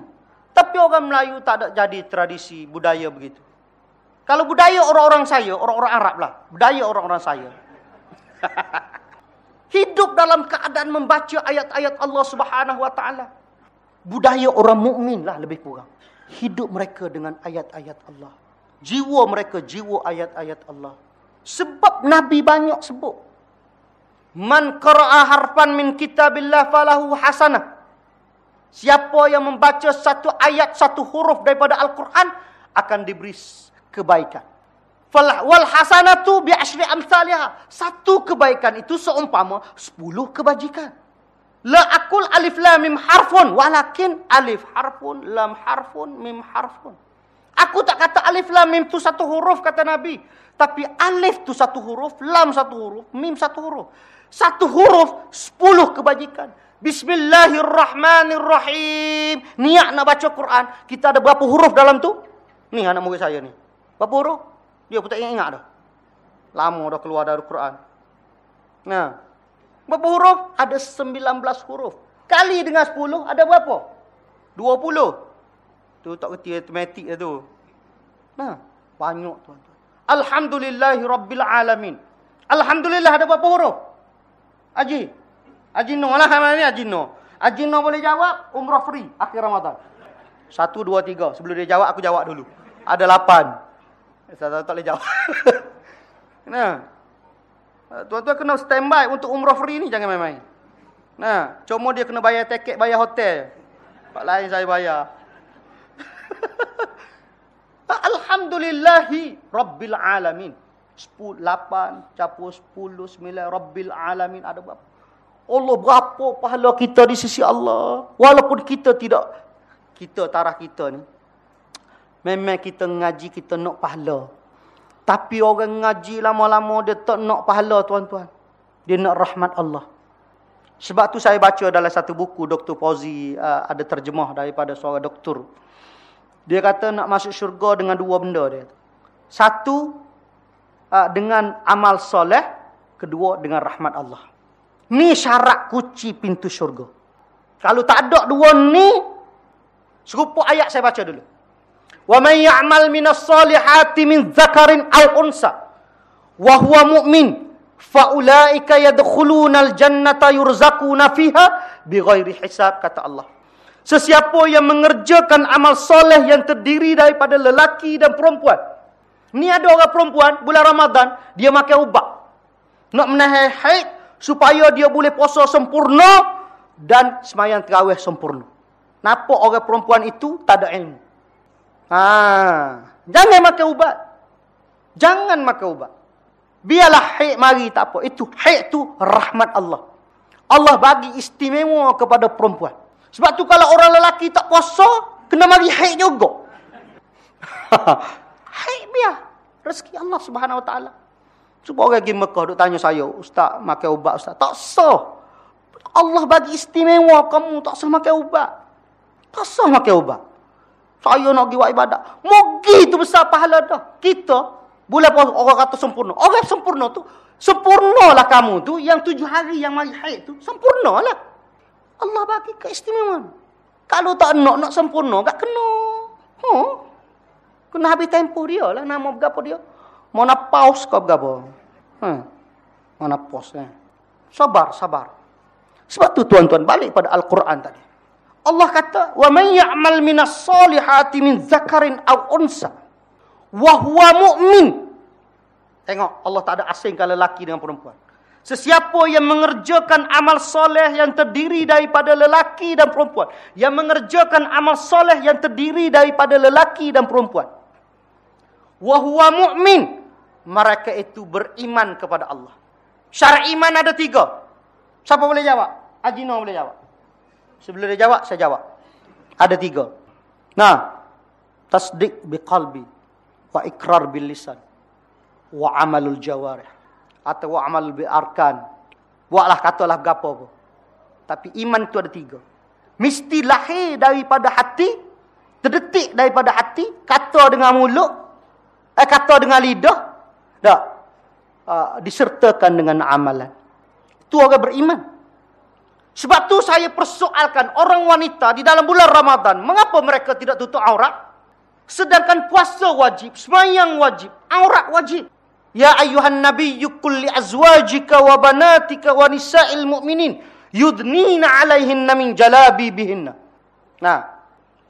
Tapi orang Melayu tak ada jadi tradisi budaya begitu. Kalau budaya orang-orang saya, orang-orang Arab lah. Budaya orang-orang saya. [laughs] hidup dalam keadaan membaca ayat-ayat Allah Subhanahu wa taala. Budaya orang mukmin lah lebih kurang. Hidup mereka dengan ayat-ayat Allah. Jiwa mereka jiwa ayat-ayat Allah. Sebab Nabi banyak sebut. Man qara'a harfan min kitabillah falahu hasanah. Siapa yang membaca satu ayat, satu huruf daripada Al-Quran, akan diberi kebaikan. Wal hasanatu bi asyri amsalha. Satu kebaikan itu seumpama sepuluh kebajikan. La akul alif lam mim harfun walakin alif harfun lam harfun mim harfun. Aku tak kata alif lam mim tu satu huruf kata Nabi, tapi alif tu satu huruf, lam satu huruf, mim satu huruf. Satu huruf sepuluh kebajikan. Bismillahirrahmanirrahim. Niat nak baca Quran. Kita ada berapa huruf dalam tu? Ni anak murid saya ni. Berapa huruf? Dia pun tak ingat dah. Lama dah keluar dari Quran. Nah. Berapa huruf? Ada 19 huruf. Kali dengan 10 ada berapa? 20. Tu tak kerti matematik dah tu. Nah. Banyak tuan-tuan. Alhamdulillahi Rabbil Alamin. Alhamdulillah ada berapa huruf? Haji. Haji No lah hari ni Haji No. Haji No boleh jawab, umrah free akhir Ramadan. Satu, dua, tiga. Sebelum dia jawab, aku jawab dulu. Ada lapan. Saya tak boleh jawab. [laughs] nah. Tuan-tuan kena standby untuk umrah free ni, jangan main-main. Nah, cuma dia kena bayar tiket, bayar hotel. Pak lain saya bayar. [laughs] Alhamdulillahi Rabbil Alamin. 8 capur 10, 9, Rabbil Alamin. Ada berapa? Allah berapa pahala kita di sisi Allah. Walaupun kita tidak, kita tarah kita ni. Memang kita ngaji, kita nak pahala. Tapi orang ngaji lama-lama dia tak nak pahala tuan-tuan. Dia nak rahmat Allah. Sebab tu saya baca dalam satu buku Dr. Fauzi uh, ada terjemah daripada seorang doktor. Dia kata nak masuk syurga dengan dua benda dia. Satu uh, dengan amal soleh, kedua dengan rahmat Allah. Ni syarat kunci pintu syurga. Kalau tak ada dua ni, serupa ayat saya baca dulu. Wa man ya'mal minas salihati min zakarin aw unsa wa huwa mu'min fa ulaika yadkhuluna al-jannata yurzaquna fiha bighairi hisab kata Allah. Sesiapa yang mengerjakan amal soleh yang terdiri daripada lelaki dan perempuan. Ni ada orang perempuan bulan Ramadan dia makan ubat. Nak menahan haid supaya dia boleh puasa sempurna dan semayang terawih sempurna. Nampak orang perempuan itu tak ada ilmu. Ha, jangan makan ubat. Jangan makan ubat. Biarlah haid mari tak apa. Itu haid tu rahmat Allah. Allah bagi istimewa kepada perempuan. Sebab tu kalau orang lelaki tak puasa, kena mari haid juga. [laughs] haid biar. Rezeki Allah Subhanahu Wa Taala. Cuba orang pergi Mekah duk tanya saya, "Ustaz, makan ubat ustaz?" Tak sah. Allah bagi istimewa kamu tak sah makan ubat. Tak sah makan ubat. Saya nak pergi buat ibadat. Mogi tu besar pahala dah. Kita boleh orang kata sempurna. Orang sempurna tu, sempurnalah kamu tu yang tujuh hari yang mari haid tu, sempurnalah. Allah bagi keistimewaan. Kalau tak nak nak sempurna, tak kena. Huh? Kena habis tempoh dia lah nama berapa dia. Mana paus kau berapa? Hmm. Mana paus eh? Sabar, sabar. Sebab tu tuan-tuan balik pada Al-Quran tadi. Allah kata, "Wa may ya'mal minas solihati min zakarin aw unsa wa huwa mu'min." Tengok, Allah tak ada asingkan lelaki dengan perempuan. Sesiapa yang mengerjakan amal soleh yang terdiri daripada lelaki dan perempuan. Yang mengerjakan amal soleh yang terdiri daripada lelaki dan perempuan. Wahuwa mu'min mereka itu beriman kepada Allah. Syarat iman ada tiga. Siapa boleh jawab? Ajino boleh jawab. Sebelum dia jawab, saya jawab. Ada tiga. Nah, tasdik biqalbi wa ikrar bil lisan wa amalul jawarih atau wa amal bil arkan. Buatlah katalah gapo apa. Tapi iman itu ada tiga. Mesti lahir daripada hati, terdetik daripada hati, kata dengan mulut, eh, kata dengan lidah, tak. Uh, disertakan dengan amalan. Itu orang beriman. Sebab tu saya persoalkan orang wanita di dalam bulan Ramadan. Mengapa mereka tidak tutup aurat? Sedangkan puasa wajib, semayang wajib, aurat wajib. Ya ayuhan nabi yukul li azwajika wa banatika wa nisa'il mu'minin. Yudnina alaihinna min jalabi bihinna. Nah,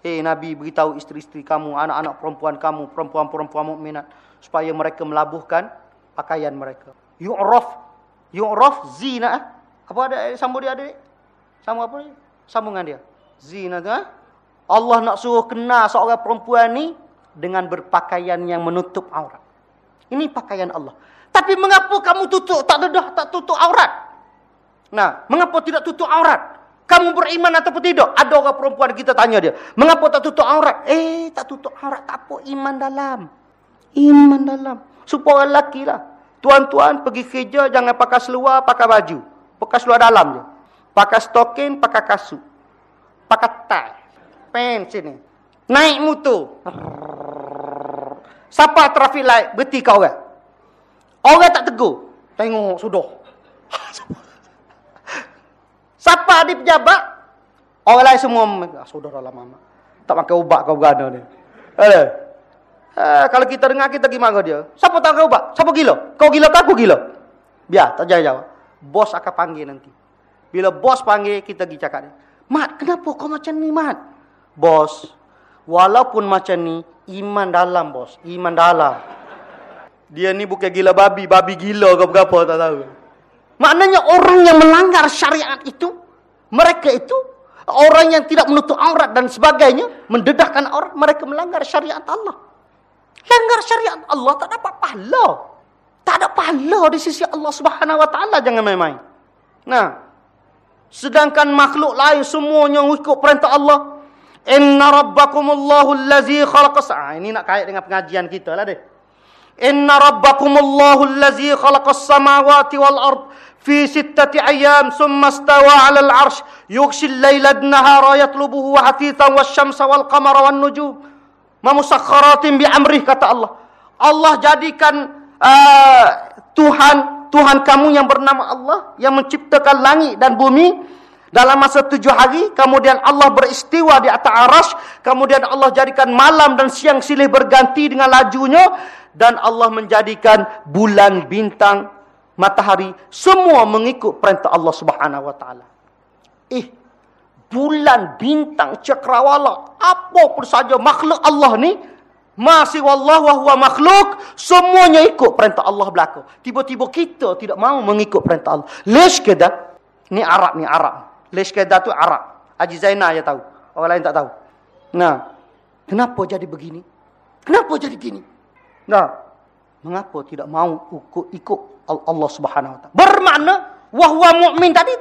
Hei Nabi beritahu isteri-isteri kamu, anak-anak perempuan kamu, perempuan-perempuan mukminat supaya mereka melabuhkan pakaian mereka. Yu'raf, yu'raf zina. Apa ada sambung dia ada? Sambung apa? Sambungan dia. Zina tu ha? Allah nak suruh kenal seorang perempuan ni dengan berpakaian yang menutup aurat. Ini pakaian Allah. Tapi mengapa kamu tutup tak dedah tak tutup aurat? Nah, mengapa tidak tutup aurat? Kamu beriman ataupun tidak? Ada orang perempuan kita tanya dia, mengapa tak tutup aurat? Eh, tak tutup aurat tak apa iman dalam. Iman dalam. Supaya lelaki lah. Tuan-tuan pergi kerja jangan pakai seluar, pakai baju. Pakai seluar dalam je. Pakai stokin, pakai kasut. Pakai tie. Pen sini. Naik motor. Siapa traffic light berhenti kau orang? Orang tak tegur. Tengok sudah. [laughs] Siapa di pejabat? Orang lain semua ah, saudara lah mama. Tak makan ubat kau berada ni. Ada. Eh, kalau kita dengar kita gimana dia? Siapa tak makan ubat? Siapa gila? Kau gila ke aku gila? Biar tak jawab. Bos akan panggil nanti. Bila bos panggil kita pergi cakap. Mat, kenapa kau macam ni, Mat? Bos, walaupun macam ni, iman dalam, bos. Iman dalam. Dia ni bukan gila babi, babi gila ke berapa, tak tahu. Maknanya orang yang melanggar syariat itu, mereka itu, orang yang tidak menutup aurat dan sebagainya, mendedahkan aurat, mereka melanggar syariat Allah. Langgar syariat Allah tak dapat pahala. Tak ada pahala di sisi Allah Subhanahu Wa Taala jangan main-main. Nah, sedangkan makhluk lain semuanya ikut perintah Allah. Inna rabbakumullahu allazi khalaqas. Ah, ini nak kait dengan pengajian kita lah deh. Inna rabbakumullahu allazi khalaqas samawati wal ard fi sittati ayyam thumma istawa 'ala al-'arsh yughshi al-laila an-nahara yatlubuhu hafithan wash-shamsa wal-qamara wan-nujum mamusakhkharatin bi amrih kata Allah. Allah jadikan uh, Tuhan Tuhan kamu yang bernama Allah yang menciptakan langit dan bumi dalam masa tujuh hari, kemudian Allah beristiwa di atas arash, kemudian Allah jadikan malam dan siang silih berganti dengan lajunya, dan Allah menjadikan bulan, bintang, matahari, semua mengikut perintah Allah subhanahu ta'ala. Eh, bulan, bintang, cakrawala, apa pun saja makhluk Allah ni, masih wallahu wa huwa makhluk, semuanya ikut perintah Allah belaka. Tiba-tiba kita tidak mahu mengikut perintah Allah. Lesh kedah, ni Arab, ni Arab. Lesh Kedah tu Arab. Haji Zainal je tahu. Orang lain tak tahu. Nah, kenapa jadi begini? Kenapa jadi begini? Nah, mengapa tidak mau ikut, ikut Allah Subhanahu Wa Taala? Bermakna wahwa mukmin tadi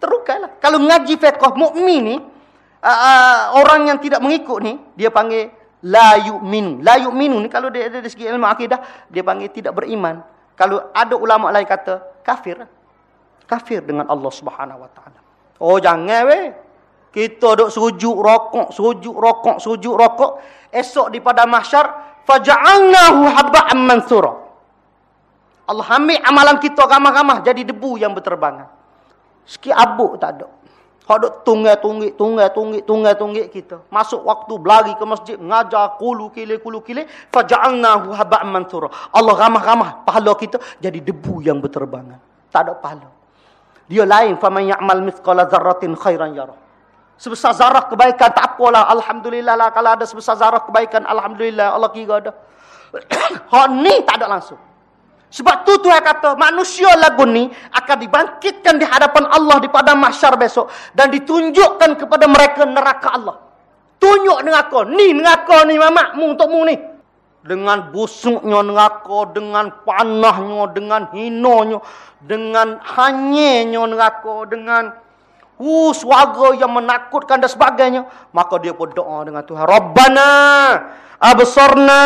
terukailah. Kalau ngaji fiqh mukmin ni uh, uh, orang yang tidak mengikut ni dia panggil la yu'min. La yu'minu ni kalau dia dari segi ilmu akidah dia panggil tidak beriman. Kalau ada ulama lain kata kafir. Kafir dengan Allah Subhanahu Wa Taala. Oh jangan weh. Kita duk sujud rokok, sujud rokok, sujud rokok. Esok di pada mahsyar. Faja'alnahu habba'an mansura. Allah ambil amalan kita ramah-ramah jadi debu yang berterbangan. Sikit abuk tak ada. Hak duk tunggai tunggik, tunggai tunggik, tunggai tunggik kita. Masuk waktu berlari ke masjid, ngajar kulu kile kulu kile, faja'alnahu habba'an mansura. Allah ramah-ramah pahala kita jadi debu yang berterbangan. Tak ada pahala. Dia lain faman ya'mal mithqala dzarratin khairan yarah. Sebesar zarah kebaikan tak apalah alhamdulillah lah kalau ada sebesar zarah kebaikan alhamdulillah Allah kira ada. [coughs] Hak ni tak ada langsung. Sebab tu Tuhan kata manusia lagu ni akan dibangkitkan di hadapan Allah di pada mahsyar besok dan ditunjukkan kepada mereka neraka Allah. Tunjuk neraka. Ni neraka ni mamakmu untuk mu ni dengan busuknya neraka, dengan panahnya, dengan hinonya, dengan hanyenya neraka, dengan uh, suara yang menakutkan dan sebagainya. Maka dia pun doa dengan Tuhan. Rabbana absarna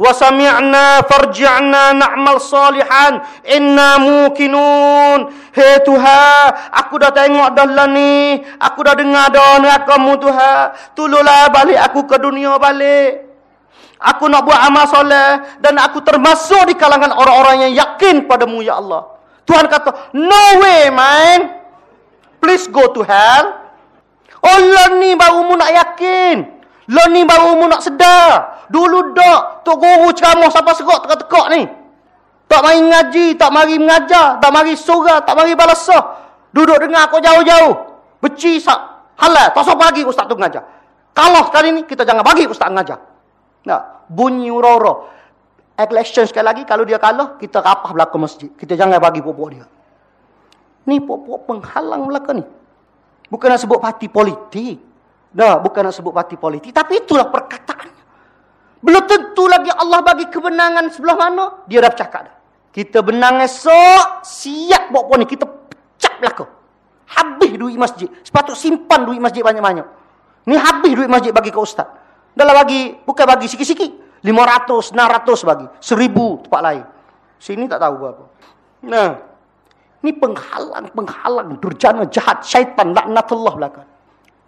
wa sami'na farji'na na'mal salihan inna mukinun. Hei Tuhan, aku dah tengok dah lah ni. Aku dah dengar dah neraka mu Tuhan. Tululah balik aku ke dunia balik. Aku nak buat amal soleh dan aku termasuk di kalangan orang-orang yang yakin padamu ya Allah. Tuhan kata, no way man. Please go to hell. Lo ni baru mu nak yakin. Lo ni baru mu nak sedar. Dulu dak, tok guru ceramah sampai serok tekak-tekak ni. Tak mari ngaji, tak mari mengajar, tak mari surah, tak mari balasah. Duduk dengar aku jauh-jauh. Beci sak halal, tak usah bagi ustaz tu mengajar. Kalau sekali ni kita jangan bagi ustaz mengajar. Nah, bunyi ura-ura. Election sekali lagi, kalau dia kalah, kita rapah belakang masjid. Kita jangan bagi pokok dia. Ni pokok penghalang belakang ni. Bukan sebut parti politik. Dah, bukan nak sebut parti politik. Tapi itulah perkataan. Belum tentu lagi Allah bagi kebenangan sebelah mana. Dia dah bercakap dah. Kita benang esok, siap buat puan ni. Kita pecah belakang. Habis duit masjid. Sepatut simpan duit masjid banyak-banyak. Ni habis duit masjid bagi ke ustaz. Dalam bagi, bukan bagi sikit-sikit. 500, 600 bagi. 1000 tempat lain. Sini tak tahu berapa. Nah. Ni penghalang-penghalang durjana jahat syaitan laknatullah belakang.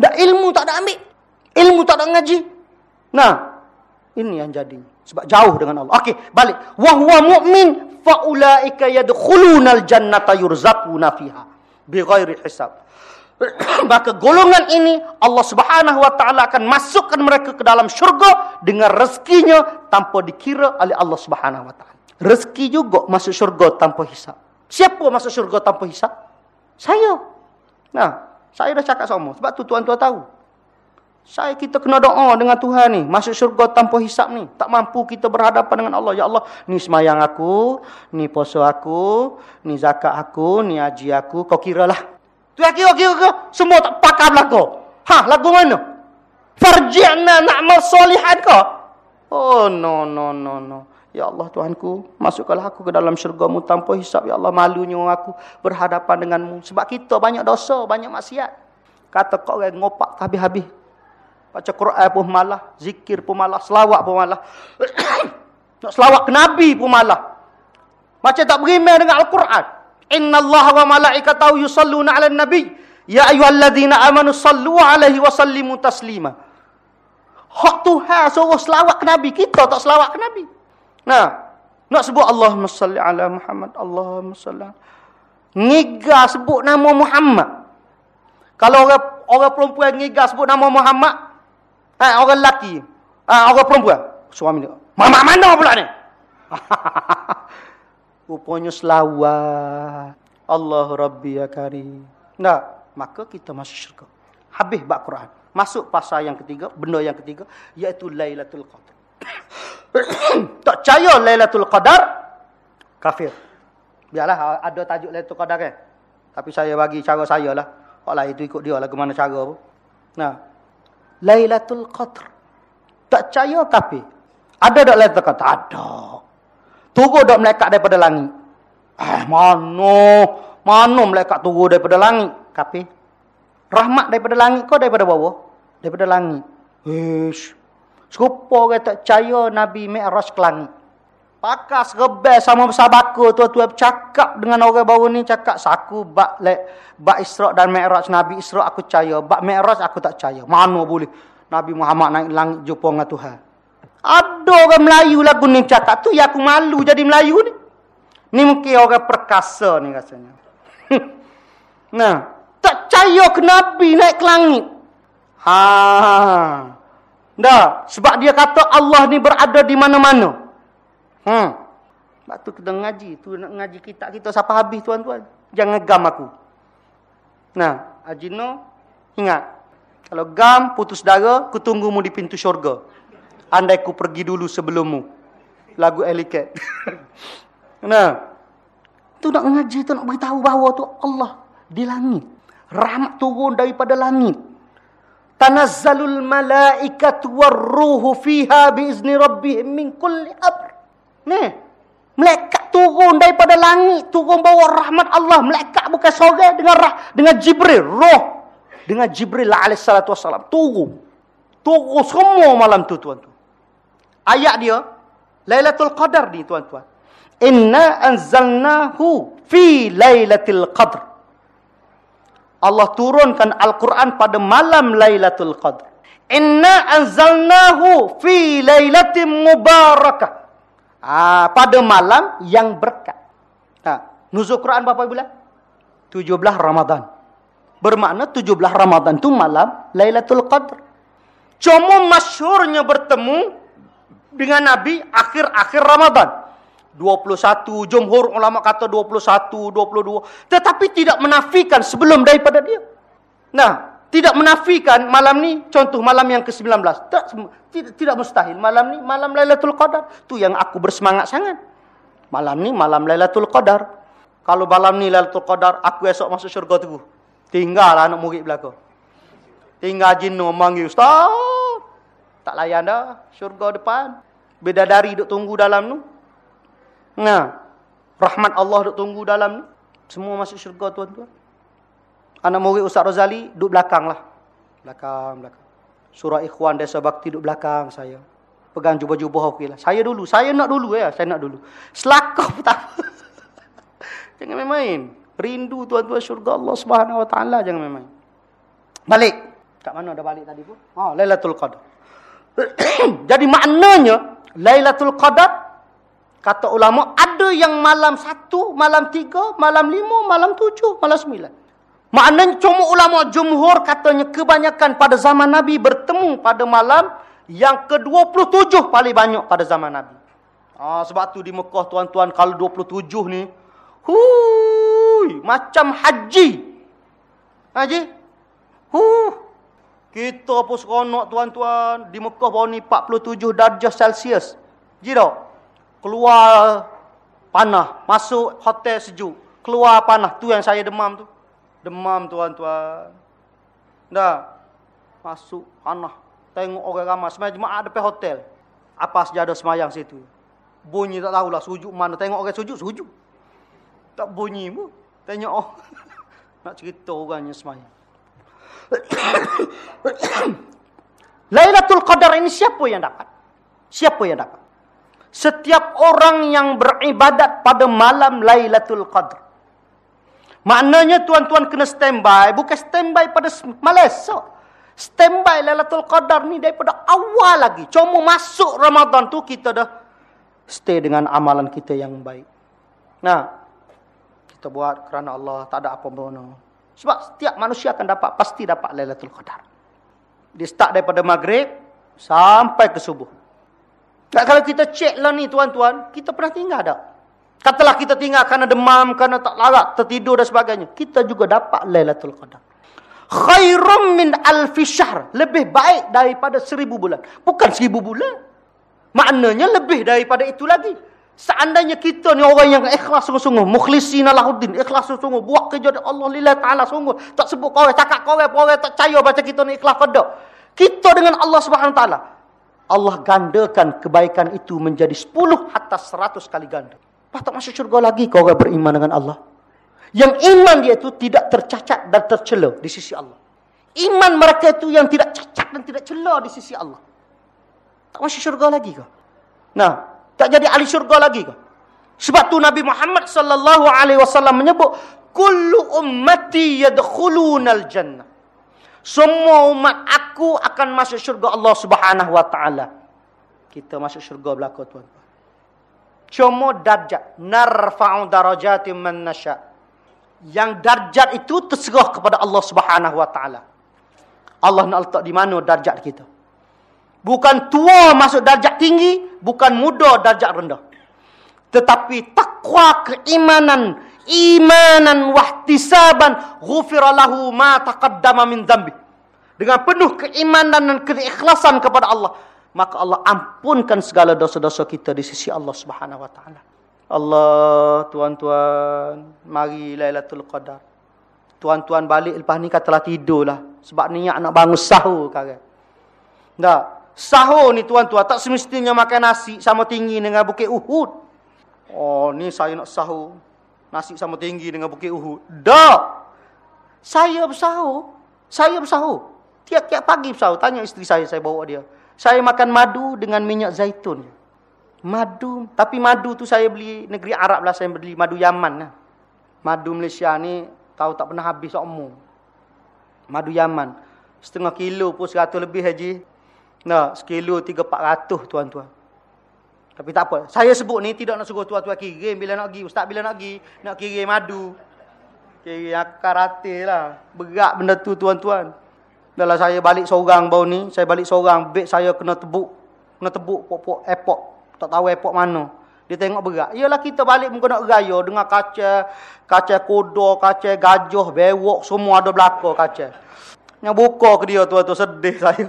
Dah ilmu tak ada ambil. Ilmu tak ada ngaji. Nah. Ini yang jadi. Sebab jauh dengan Allah. Okey, balik. Wa huwa mu'min fa ulaika yadkhulunal jannata yurzaquna fiha bighairi hisab. [clears throat] Maka golongan ini Allah Subhanahu wa taala akan masukkan mereka ke dalam syurga dengan rezekinya tanpa dikira oleh Allah Subhanahu wa taala. Rezeki juga masuk syurga tanpa hisap. Siapa masuk syurga tanpa hisap? Saya. Nah, saya dah cakap semua. Sebab tu tuan-tuan tahu. Saya kita kena doa dengan Tuhan ni. Masuk syurga tanpa hisap ni. Tak mampu kita berhadapan dengan Allah. Ya Allah, ni semayang aku. Ni puasa aku. Ni zakat aku. Ni haji aku. Kau kira lah. Tu yang kira-kira ke? Semua tak pakar belakang. Ha, lagu mana? Farji'na na'mal solihan ke? Oh, no, no, no, no. Ya Allah Tuhanku, masukkanlah aku ke dalam syurgamu tanpa hisap. Ya Allah, malunya aku berhadapan denganmu. Sebab kita banyak dosa, banyak maksiat. Kata kau orang ngopak habis-habis. Baca Quran pun malah, zikir pun malah, selawat pun malah. [coughs] Nak selawat ke Nabi pun malah. Macam tak berimeh dengan Al-Quran. Inna Allah wa malaikatahu yusalluna ala nabi. Ya ayuhalladzina amanu sallu alaihi wa sallimu taslima. Hak Tuhan suruh selawat ke Nabi. Kita tak selawat ke Nabi. Nah, nak sebut Allahumma salli ala Muhammad. Allahumma salli Ngiga sebut nama Muhammad. Kalau orang orang perempuan ngiga sebut nama Muhammad. Eh, orang lelaki. Eh, orang perempuan. Suami dia. Mama mana pula ni? [laughs] Rupanya selawat. Allah Rabbi ya karim. Tak. Maka kita masuk syurga. Habis bak Quran. Masuk pasal yang ketiga. Benda yang ketiga. Iaitu Laylatul Qadar. [coughs] tak percaya Laylatul Qadar. Kafir. Biarlah ada tajuk Laylatul Qadar kan. Tapi saya bagi cara saya lah. Kalau itu ikut dia lah ke mana cara pun. Nah. Laylatul Qadar. Tak percaya kafir. Ada tak Laylatul Qadar? Ada. Turun dak malaikat daripada langit. Eh, mana? Mana malaikat turun daripada langit? Kapi. Rahmat daripada langit kau daripada bawah? Daripada langit. Ish. Serupa tak percaya Nabi Mi'raj ke langit. Pakas rebel sama bersabaka tuan-tuan bercakap dengan orang baru ni cakap saku bak le, bak Isra dan Mi'raj Nabi Isra aku percaya, bak Mi'raj aku tak percaya. Mana boleh Nabi Muhammad naik langit jumpa dengan Tuhan. Ada orang Melayu lagu ni cakap tu ya aku malu jadi Melayu ni. Ni mungkin orang perkasa ni rasanya. [laughs] nah, tak percaya ke Nabi naik ke langit. Ha. Dah, sebab dia kata Allah ni berada di mana-mana. Hmm. Sebab tu kita ngaji, tu nak ngaji kitab kita siapa habis tuan-tuan. Jangan gam aku. Nah, Ajino ingat. Kalau gam putus darah, ku tunggu mu di pintu syurga. Andai ku pergi dulu sebelummu. Lagu Eliket. [laughs] nah. Tu nak ngaji tu nak beritahu bahawa tu Allah di langit. Rahmat turun daripada langit. Tanazzalul malaikat warruhu fiha biizni rabbihim min kulli amr. Ni. Malaikat turun daripada langit, turun bawa rahmat Allah. Malaikat bukan seorang dengan rah, dengan Jibril, roh dengan Jibril wasalam turun. Turun semua malam tu tuan-tuan ayat dia Lailatul Qadar ni tuan-tuan. Inna anzalnahu fi Lailatul Qadar. Allah turunkan Al-Quran pada malam Lailatul Qadar. Inna anzalnahu fi lailatin mubarakah. Ah, pada malam yang berkat. Ha, nuzul Quran berapa bulan? 17 Ramadan. Bermakna 17 Ramadan tu malam Lailatul Qadar. Cuma masyhurnya bertemu dengan Nabi akhir-akhir Ramadan. 21, jumhur ulama kata 21, 22. Tetapi tidak menafikan sebelum daripada dia. Nah, tidak menafikan malam ni, contoh malam yang ke-19. Tak, tidak, tidak mustahil. Malam ni, malam Lailatul Qadar. tu yang aku bersemangat sangat. Malam ni, malam Lailatul Qadar. Kalau malam ni Lailatul Qadar, aku esok masuk syurga tu. Tinggal anak murid belakang. Tinggal jinu manggil ustaz. Tak layan dah. Syurga depan. Bidadari duk tunggu dalam tu. Nah. Rahmat Allah duk tunggu dalam tu. Semua masuk syurga tuan-tuan. Anak murid Ustaz Rozali duduk belakang lah. Belakang, belakang. Surah Ikhwan Desa Bakti duduk belakang saya. Pegang jubah-jubah okey lah. Saya dulu. Saya nak dulu ya. Saya nak dulu. Selakau [laughs] pertama. Jangan main-main. Rindu tuan-tuan syurga Allah Subhanahu Wa Taala jangan main-main. Balik. Kat mana dah balik tadi pun? Ha, Lailatul Qadar. [coughs] Jadi maknanya Lailatul Qadar kata ulama ada yang malam satu, malam tiga, malam lima, malam tujuh, malam sembilan. Maknanya cuma ulama jumhur katanya kebanyakan pada zaman Nabi bertemu pada malam yang ke-27 paling banyak pada zaman Nabi. Ha, sebab tu di Mekah tuan-tuan kalau 27 ni Hui, macam haji. Haji? Huh. Kita pun seronok tuan-tuan. Di Mekah bawah ni 47 darjah Celsius. Ji tak? Keluar panah. Masuk hotel sejuk. Keluar panah. Tu yang saya demam tu. Demam tuan-tuan. Dah. Masuk panah. Tengok orang ramai. Semayang jemaah depan hotel. Apa sejadah semayang situ. Bunyi tak tahulah sujud mana. Tengok orang sujud, sujud. Tak bunyi pun. Tanya oh. [laughs] Nak cerita orangnya semayang. [coughs] Lailatul Qadar ini siapa yang dapat? Siapa yang dapat? Setiap orang yang beribadat pada malam Lailatul Qadar. Maknanya tuan-tuan kena standby. Bukan standby pada Malaysia. Standby Lailatul Qadar ni daripada awal lagi. Cuma masuk Ramadan tu kita dah stay dengan amalan kita yang baik. Nah, kita buat kerana Allah tak ada apa pun. Sebab setiap manusia akan dapat pasti dapat Lailatul Qadar. Dia start daripada maghrib sampai ke subuh. Tak kalau kita cek lah ni tuan-tuan, kita pernah tinggal tak? Katalah kita tinggal kerana demam, kerana tak larat, tertidur dan sebagainya. Kita juga dapat Lailatul Qadar. Khairum min alfi syahr. Lebih baik daripada seribu bulan. Bukan seribu bulan. Maknanya lebih daripada itu lagi. Seandainya kita ni orang yang ikhlas sungguh-sungguh, mukhlisin Allahuddin, ikhlas sungguh-sungguh, buat kerja Allah lillahi taala sungguh, tak sebut kau cakap kau orang tak percaya baca kita ni ikhlas pada. Kita dengan Allah Subhanahu taala Allah gandakan kebaikan itu menjadi 10 atas 100 kali ganda. Apa tak masuk syurga lagi kau orang beriman dengan Allah? Yang iman dia itu tidak tercacat dan tercela di sisi Allah. Iman mereka itu yang tidak cacat dan tidak cela di sisi Allah. Tak masuk syurga lagi kau? Nah, tak jadi ahli syurga lagi ke? Sebab tu Nabi Muhammad sallallahu alaihi wasallam menyebut kullu ummati yadkhulunal jannah. Semua umat aku akan masuk syurga Allah Subhanahu wa taala. Kita masuk syurga belaka tuan. Cuma darjat narfa'u darajatin man nasha. Yang darjat itu terserah kepada Allah Subhanahu wa taala. Allah nak letak di mana darjat kita? Bukan tua masuk darjat tinggi, bukan muda darjat rendah. Tetapi takwa keimanan, imanan wahtisaban, ghufira lahu ma taqaddama min dhanbi. Dengan penuh keimanan dan keikhlasan kepada Allah, maka Allah ampunkan segala dosa-dosa kita di sisi Allah Subhanahu wa taala. Allah, tuan-tuan, mari Lailatul Qadar. Tuan-tuan balik lepas ni katalah tidurlah sebab niat nak bangun sahur sekarang. Tak. Sahur ni tuan-tuan tak semestinya makan nasi sama tinggi dengan bukit Uhud. Oh, ni saya nak sahur. Nasi sama tinggi dengan bukit Uhud. Dak. Saya bersahur. Saya bersahur. Tiap-tiap pagi bersahur. Tanya isteri saya, saya bawa dia. Saya makan madu dengan minyak zaitun. Madu. Tapi madu tu saya beli negeri Arab lah. Saya beli madu Yaman. Lah. Madu Malaysia ni tahu tak pernah habis umur. Madu Yaman. Setengah kilo pun seratus lebih haji. Nah, sekilo tiga empat ratus tuan-tuan. Tapi tak apa. Saya sebut ni tidak nak suruh tuan-tuan kirim bila nak pergi. Ustaz bila nak pergi, nak kirim madu. Kirim karate lah. Berat benda tu tuan-tuan. Dalam saya balik seorang bau ni, saya balik seorang, beg saya kena tebuk. Kena tebuk pok-pok airport. Tak tahu airport mana. Dia tengok berat. Yalah kita balik pun nak raya dengan kaca, kaca kodok, kaca gajah, bewok, semua ada belakang kaca. Yang buka ke dia tuan-tuan sedih saya.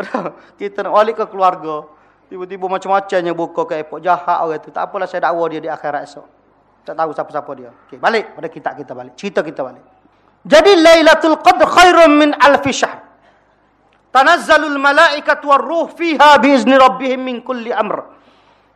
[laughs] kita nak balik ke keluarga. Tiba-tiba macam-macam yang buka ke airport. Jahat orang tu. Tak apalah saya dakwa dia di akhirat esok. Tak tahu siapa-siapa dia. Okay, balik pada kita kita balik. Cerita kita balik. Jadi Lailatul Qadr khairun min alfi syahr. Tanazzalul malaikatu war ruh fiha biizni rabbihim min kulli amr.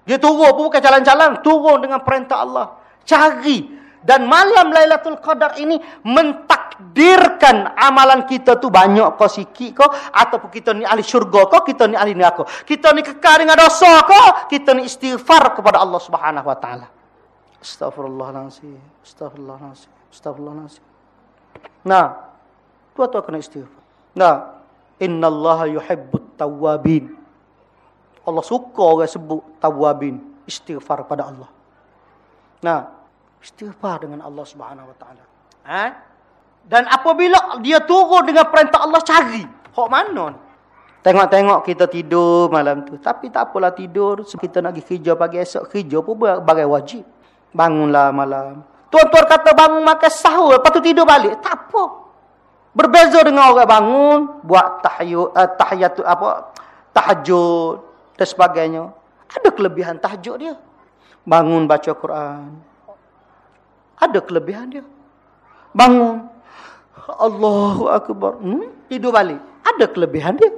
Dia turun pun bukan jalan-jalan, turun dengan perintah Allah. Cari dan malam Lailatul Qadar ini mentakdirkan amalan kita tu banyak kau sikit kau ataupun kita ni ahli syurga kau, kita ni ahli neraka. Kita ni kekal dengan dosa kau, kita ni istighfar kepada Allah Subhanahu wa taala. Astaghfirullahalazim. Astaghfirullahalazim. Astaghfirullahalazim. Nah, tu kena istighfar. Nah, innallaha yuhibbut tawwabin. Allah suka orang sebut tawwabin, istighfar pada Allah. Nah, Istighfar dengan Allah Subhanahu Wa Taala. Ha? Dan apabila dia turun dengan perintah Allah cari, hok mana? Tengok-tengok kita tidur malam tu. Tapi tak apalah tidur. Kita nak pergi kerja pagi esok. Kerja pun bagai wajib. Bangunlah malam. Tuan-tuan kata bangun makan sahur. Lepas tu tidur balik. Tak apa. Berbeza dengan orang bangun. Buat tahayut, uh, tahayat, apa, tahajud dan sebagainya. Ada kelebihan tahajud dia. Bangun baca Quran. Ada kelebihan dia. Bangun. Allahu Akbar. Hmm? Tidur balik. Ada kelebihan dia.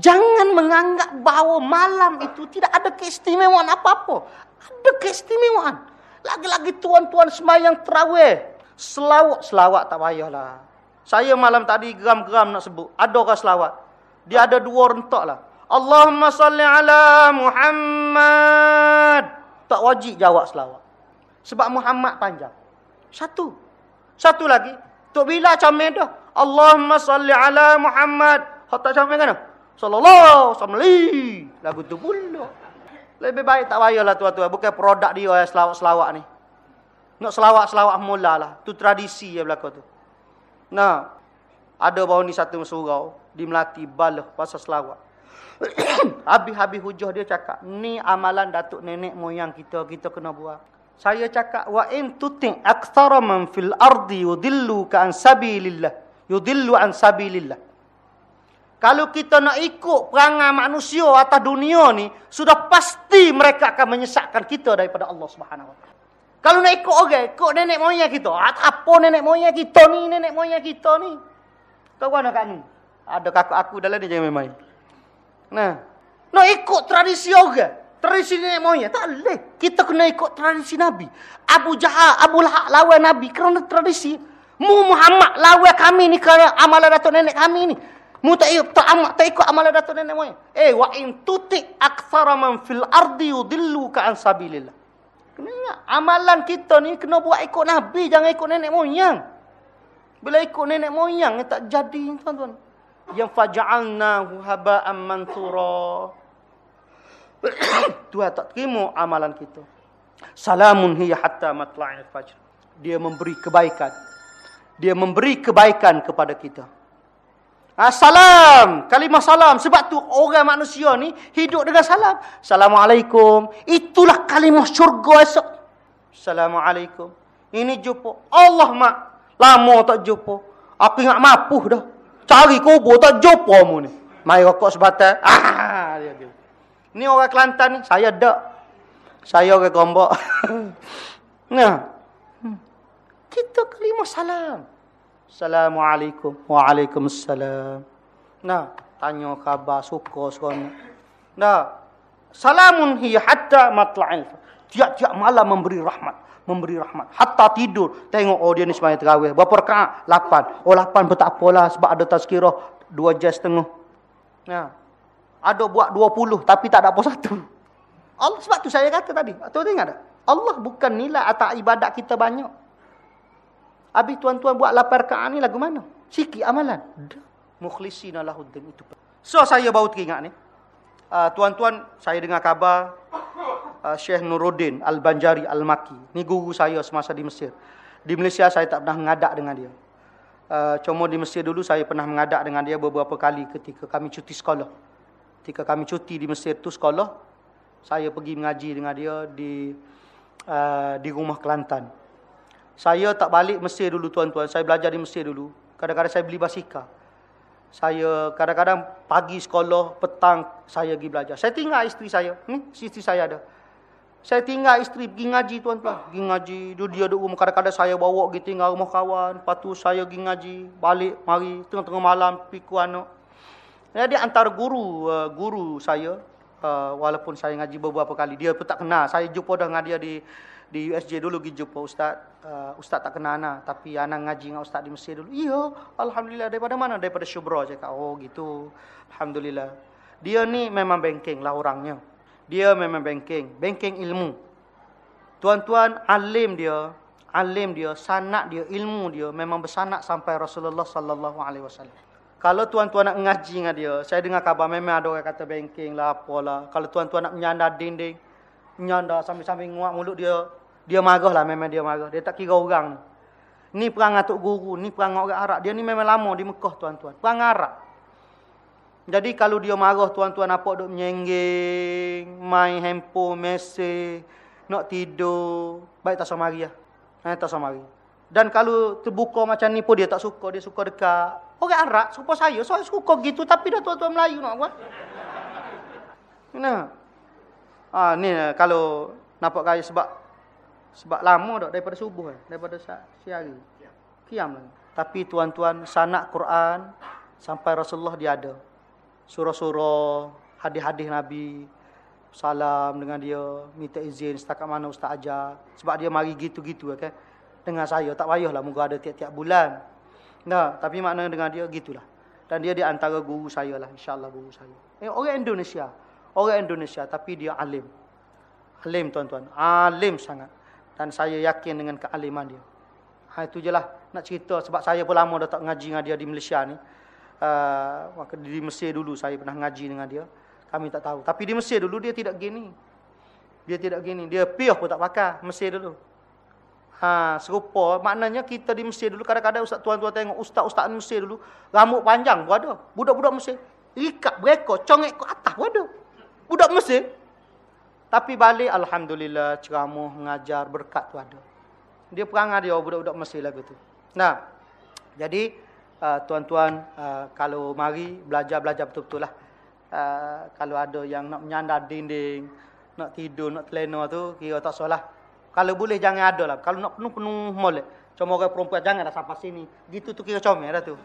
Jangan menganggap bahawa malam itu tidak ada keistimewaan apa-apa. Ada keistimewaan. Lagi-lagi tuan-tuan semayang terawih. Selawat. Selawat tak payahlah. Saya malam tadi geram-geram nak sebut. Ada orang selawat. Dia ada dua rentak lah. Allahumma salli ala Muhammad. Tak wajib jawab selawat. Sebab Muhammad panjang. Satu. Satu lagi. Tok bila comel dah. Allahumma salli ala Muhammad. Hak tak comel kan? Sallallahu alaihi Lagu tu pula. Lebih baik tak payahlah tuan-tuan. Bukan produk dia yang selawat-selawat ni. Nak selawat-selawat mula lah. Tu tradisi yang berlaku tu. Nah. Ada bahawa ni satu surau. Di Melati balah pasal selawat. [coughs] Habis-habis hujah dia cakap. Ni amalan datuk nenek moyang kita. Kita kena buat. Saya cakap wa in tuti aktsara man fil ardi yudillu ka an sabilillah. Yudillu an sabilillah. Kalau kita nak ikut perangai manusia atas dunia ni, sudah pasti mereka akan menyesatkan kita daripada Allah Subhanahu wa. Kalau nak ikut orang, ikut nenek moyang kita. Apa nenek moyang kita ni, nenek moyang kita ni? Kau mana kat ni? Ada kakak aku dalam ni jangan main-main. Nah, nak ikut tradisi orang. Tradisi nenek moyang. Tak boleh. Kita kena ikut tradisi Nabi. Abu Jahal, Abu Lahab lawan Nabi. Kerana tradisi. Mu Muhammad lawan kami ni kerana amalan datuk nenek kami ni. Mu tak ikut, tak amat, tak ikut amalan datuk nenek moyang. Eh, wa in tutik aktsara man fil ardi yudillu ka an sabilillah. Kena ingat, amalan kita ni kena buat ikut Nabi, jangan ikut nenek moyang. Bila ikut nenek moyang, tak jadi, tuan-tuan. Yang faja'alnahu haba'an mantura. [coughs] Tuhan tak terima amalan kita. Salamun hiya hatta matla'il fajr. Dia memberi kebaikan. Dia memberi kebaikan kepada kita. Assalam. Kalimah salam. Sebab tu orang manusia ni hidup dengan salam. Assalamualaikum. Itulah kalimah syurga esok. Assalamualaikum. Ini jumpa. Allah mak. Lama tak jumpa. Aku ingat mapuh dah. Cari kubur tak jumpa mu ni. Mai rokok sebatas. Ah, dia. Ni orang Kelantan ni. Saya tak. Saya orang Gombak. [laughs] nah. Hmm. Kita kalimah salam. Assalamualaikum. Waalaikumsalam. Nah. Tanya khabar. Suka seronok. Nah. Salamun hiya hatta matla'il. Tiap-tiap malam memberi rahmat. Memberi rahmat. Hatta tidur. Tengok oh dia ni semuanya terawih. Berapa rakaat? Lapan. Oh lapan pun tak apalah. Sebab ada tazkirah. Dua jaz setengah. Nah. Ada buat 20 tapi tak ada apa satu. Allah sebab tu saya kata tadi. Tuan ingat tak? Allah bukan nilai atas ibadat kita banyak. Habis tuan-tuan buat lapar rakaat ni lagu mana? Sikit amalan. Mukhlisina lahuddin itu. So saya baru teringat ni. Uh, tuan-tuan saya dengar khabar uh, Syekh Nuruddin Al-Banjari Al-Maki. Ni guru saya semasa di Mesir. Di Malaysia saya tak pernah mengadak dengan dia. Uh, cuma di Mesir dulu saya pernah mengadak dengan dia beberapa kali ketika kami cuti sekolah. Ketika kami cuti di Mesir tu sekolah, saya pergi mengaji dengan dia di uh, di rumah Kelantan. Saya tak balik Mesir dulu tuan-tuan, saya belajar di Mesir dulu. Kadang-kadang saya beli basikal. Saya kadang-kadang pagi sekolah, petang saya pergi belajar. Saya tinggal isteri saya. Ni isteri saya ada. Saya tinggal isteri pergi ngaji tuan-tuan. Pergi ngaji. Dia, duduk rumah. Kadang-kadang saya bawa pergi tinggal rumah kawan. Lepas tu saya pergi ngaji. Balik, mari. Tengah-tengah malam, pergi ku Jadi antara guru uh, guru saya. Uh, walaupun saya ngaji beberapa kali. Dia pun tak kenal. Saya jumpa dengan dia di di USJ dulu pergi jumpa ustaz. Uh, ustaz tak kenal anak. Tapi anak ngaji dengan ustaz di Mesir dulu. Iya, Alhamdulillah. Daripada mana? Daripada Syubra. Cakap, oh gitu. Alhamdulillah. Dia ni memang bengking lah orangnya. Dia memang bengking, bengking ilmu. Tuan-tuan, alim dia, alim dia, sanak dia, ilmu dia memang bersanak sampai Rasulullah sallallahu alaihi wasallam. Kalau tuan-tuan nak ngaji dengan dia, saya dengar kabar memang ada orang kata bengking lah apalah. Kalau tuan-tuan nak menyandar dinding, menyandar sambil-sambil nguak mulut dia, dia marah lah memang dia marah. Dia tak kira orang ni. Perang atuk guru, ni perang orang Arab. Dia ni memang lama di Mekah tuan-tuan. Perang Arab. Jadi kalau dia marah tuan-tuan apa duk menyengging, main handphone, mesej, nak tidur, baik tak samari lah. Eh, tak samari. Dan kalau terbuka macam ni pun dia tak suka, dia suka dekat. Orang Arab, suka saya, saya suka gitu tapi dah tuan-tuan Melayu nak buat. Nah. Ah ni kalau nampak kaya sebab sebab lama dah daripada subuh eh, daripada siang. Kiam lagi. Tapi tuan-tuan sanak Quran sampai Rasulullah dia ada surah-surah, hadis-hadis Nabi, salam dengan dia, minta izin setakat mana ustaz ajar. Sebab dia mari gitu-gitu kan. Dengan saya tak payahlah moga ada tiap-tiap bulan. Nah, tapi maknanya dengan dia gitulah. Dan dia di antara guru saya lah, insya-Allah guru saya. Eh, orang Indonesia. Orang Indonesia tapi dia alim. Alim tuan-tuan, alim sangat. Dan saya yakin dengan kealiman dia. Ha, itu je lah nak cerita sebab saya pun lama dah tak ngaji dengan dia di Malaysia ni uh, di Mesir dulu saya pernah ngaji dengan dia. Kami tak tahu. Tapi di Mesir dulu dia tidak gini. Dia tidak gini. Dia piah pun tak pakai Mesir dulu. Ha, serupa. Maknanya kita di Mesir dulu kadang-kadang ustaz tuan-tuan tengok ustaz-ustaz Mesir dulu rambut panjang pun ada. Budak-budak Mesir ikat berekor, congek ke atas pun ada. Budak Mesir. Tapi balik alhamdulillah ceramah mengajar berkat tu ada. Dia perangai dia budak-budak Mesir lagu tu. Nah. Jadi Uh, tuan-tuan uh, kalau mari belajar-belajar betul-betul lah. Uh, kalau ada yang nak menyandar dinding, nak tidur, nak telena tu, kira tak salah. Kalau boleh jangan ada lah. Kalau nak penuh-penuh molek. Cuma orang perempuan jangan dah sampai sini. Gitu tu kira comel dah tu.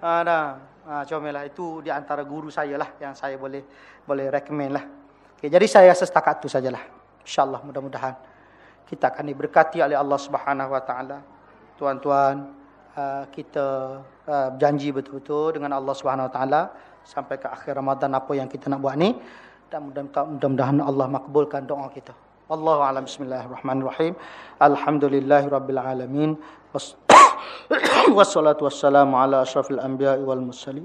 Uh, dah. Uh, comel lah. Itu di antara guru saya lah yang saya boleh boleh recommend lah. Okay, jadi saya setakat tu sajalah. InsyaAllah mudah-mudahan kita akan diberkati oleh Allah Subhanahu Wa Taala. Tuan-tuan, Uh, kita uh, janji betul-betul dengan Allah Subhanahu Wa Taala sampai ke akhir Ramadan apa yang kita nak buat ni dan mudah-mudahan Allah makbulkan doa kita. Allahu a'lam bismillahirrahmanirrahim. Alhamdulillahirabbil alamin. Wassalatu wassalamu ala asyrafil anbiya'i wal mursalin.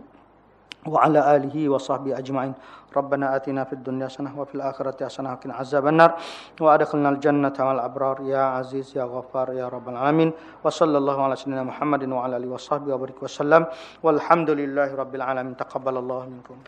وعلى آله وصحبه أجمعين. ربنا آتنا في الدنيا سنة وفي الآخرة حسنة وقنا عذاب النار. وأدخلنا الجنة مع الأبرار يا عزيز يا غفار يا رب العالمين. وصلى الله على سيدنا محمد وعلى آله وصحبه وبارك وسلم. والحمد لله رب العالمين. تقبل الله منكم.